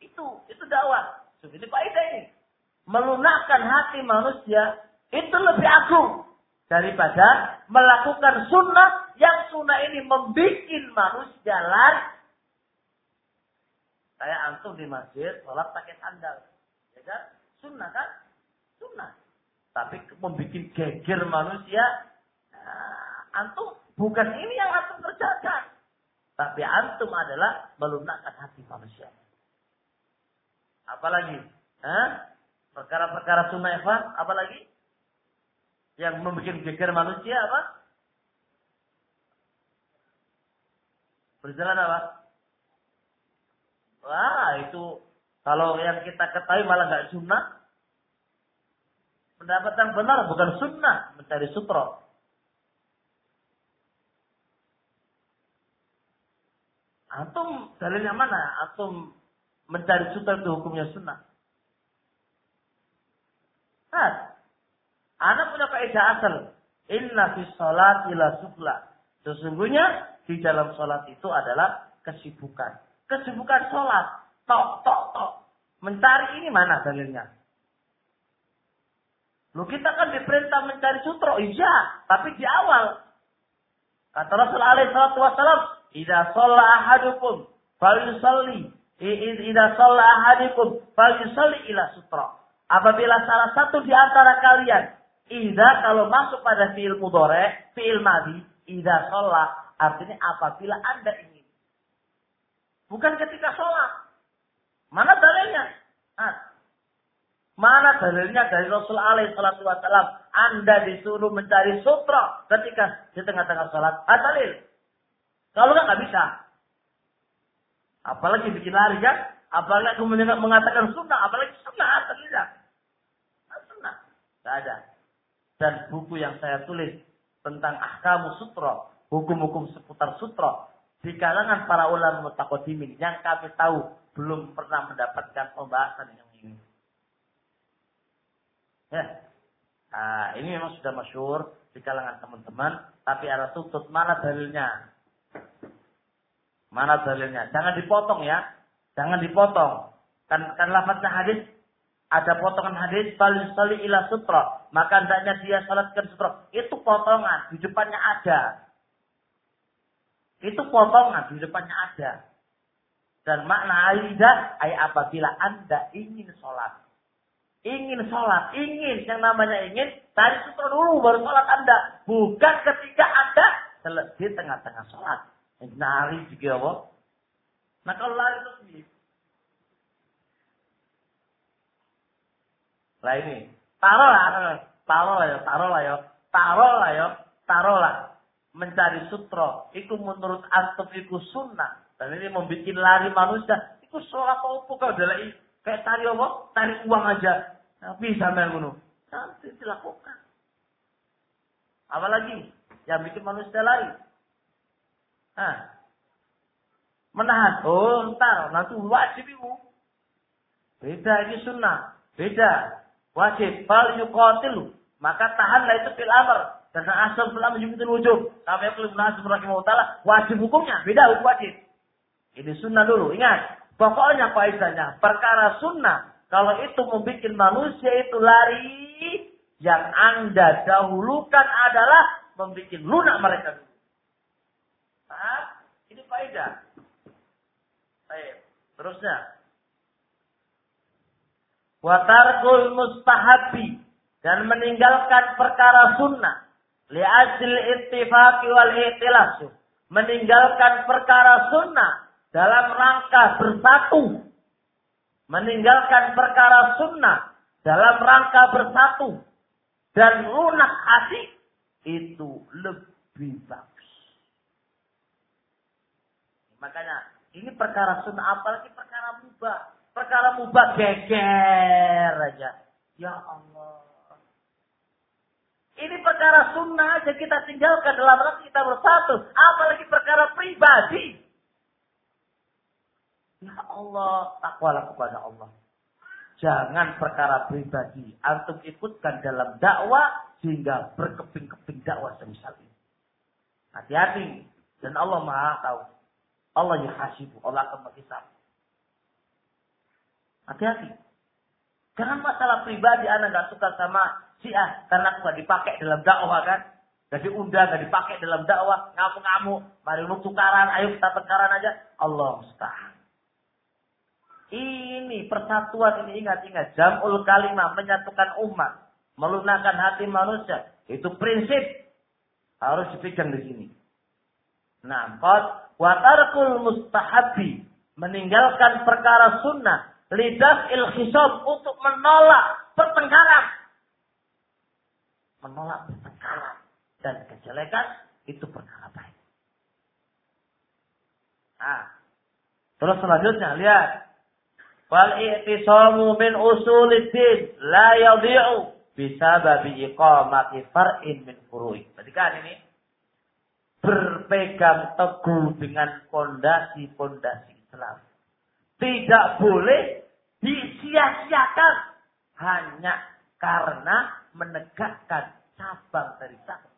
Itu, itu dakwah. Ini faedah ini. Melunakkan hati manusia itu lebih agung daripada melakukan sunnah yang sunnah ini membuat manusia lari saya antum di masjid, sholat pakai sandal. Ya kan? Sunnah kan? Sunnah. Tapi membuat geger manusia, nah, antum bukan ini yang antum kerjakan. Tapi antum adalah melunakkan hati manusia. Apalagi? Perkara-perkara sunnah Evan, apalagi? Yang membuat geger manusia apa? Berjalan apa? Wah, itu kalau yang kita ketahui malah nggak sunnah. Pendapat yang benar bukan sunnah, mencari sutro. Antum dalilnya mana? Antum mencari sutra itu hukumnya sunnah. Nah, anak kaidah asal. Inna fi sholat ila sufla. Sesungguhnya di dalam sholat itu adalah kesibukan kesibukan sholat. Tok, tok, tok. Mencari ini mana dalilnya? Lu kita kan diperintah mencari sutro, iya. Tapi di awal. Kata Rasul alaihi salatu wassalam. Ida sholat ahadukum. Falyusalli. Idza shalla ahadikum falyusalli ila sutra. Apabila salah satu di antara kalian idza kalau masuk pada fiil mudhari, fiil madhi, idza shalla artinya apabila Anda ingin. Bukan ketika sholat. Mana dalilnya? Nah, mana dalilnya dari Rasul alaihi salatu wasallam? Anda disuruh mencari sutra ketika di tengah-tengah sholat. Ah, dalil. Kalau nggak bisa. Apalagi bikin lari kan? Apalagi kemudian mengatakan sunnah, apalagi sunnah tidak. Sunnah. Tidak ada. Dan buku yang saya tulis tentang ahkamu sutra, hukum-hukum seputar sutra, di kalangan para ulama mutaqaddimin yang kami tahu belum pernah mendapatkan pembahasan yang ini. Ya. Nah, ini memang sudah masyur di kalangan teman-teman, tapi ada tutup mana dalilnya? Mana dalilnya? Jangan dipotong ya. Jangan dipotong. Kan kan lafaznya hadis ada potongan hadis paling sekali ila sutra. Maka hendaknya dia salatkan sutra. Itu potongan. Di depannya ada. Itu potongan. Di depannya ada. Dan makna aidah ay apabila anda ingin sholat. Ingin sholat. Ingin. Yang namanya ingin. Tadi sutra dulu baru sholat anda. Bukan ketika anda di tengah-tengah sholat. Nari juga apa? Nah kalau lari itu. Lah ini, taruh lah, taruh lah ya, taruh lah ya, lah ya, taruh lah. Mencari sutra, itu menurut antum itu sunnah. Dan ini membuat lari manusia, itu sholat apa kau adalah kayak tari apa? Tari uang aja. Nah, bisa mengunduh. Nanti dilakukan. Apalagi yang bikin manusia lari. Nah, menahan. Oh, ntar nanti wajib itu. Beda ini sunnah. Beda. Wajib. Fal yuqatilu. Maka tahanlah itu fil amr. Karena asal fil amr yumkin wujub. Sampai yang belum nasib rahimahullah. Wajib hukumnya. Beda hukum wajib. Ini sunnah dulu. Ingat. Pokoknya faedahnya. Perkara sunnah. Kalau itu membuat manusia itu lari. Yang anda dahulukan adalah membuat lunak mereka dulu. Ini faedah. Baik. Terusnya. Watarkul mustahabi. Dan meninggalkan perkara sunnah. Li'ajil ittifaqi wal i'tilas. Meninggalkan perkara sunnah dalam rangka bersatu. Meninggalkan perkara sunnah dalam rangka bersatu. Dan lunak hati itu lebih bagus. Makanya ini perkara sunnah apalagi perkara mubah. Perkara mubah geger aja. Ya Allah. Ini perkara sunnah aja kita tinggalkan dalam rangka kita bersatu. Apalagi perkara pribadi. Ya Allah, takwalah kepada Allah. Jangan perkara pribadi. Antum ikutkan dalam dakwah sehingga berkeping-keping dakwah semisal ini. Hati-hati. Dan Allah maha tahu. Allah yahasibu, Allah akan menghisap. Hati-hati. Jangan masalah pribadi anak nggak suka sama si A karena aku nggak dipakai dalam dakwah kan. Gak diundang, gak dipakai dalam dakwah, ngamuk-ngamuk, mari lu tukaran, ayo kita tukaran aja. Allah mustahil. Ini persatuan ini ingat-ingat. Jamul kalimah menyatukan umat. Melunakkan hati manusia. Itu prinsip. Harus dipegang di sini. Nah, Watarkul mustahabi. Meninggalkan perkara sunnah. Lidah ilkhisab untuk menolak pertengkaran. Menolak pertengkaran. Dan kejelekan itu perkara baik. Nah. Terus selanjutnya, lihat. Wal i'tisamu min usuliddin la yadhi'u bisababi iqamati far'in min furu'i. Perhatikan ini berpegang teguh dengan pondasi-pondasi Islam. Tidak boleh disia-siakan hanya karena menegakkan cabang dari cabang.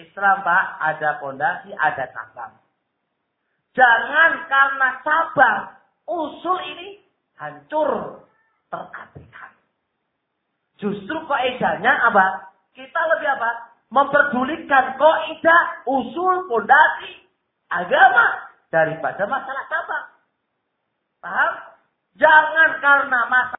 Islam Pak, ada pondasi, ada cabang. Jangan karena cabang usul ini hancur, terabaikan. Justru keedahnya apa? Kita lebih apa? memperdulikan kaidah, usul, fondasi agama daripada masalah sabar. Paham? Jangan karena masalah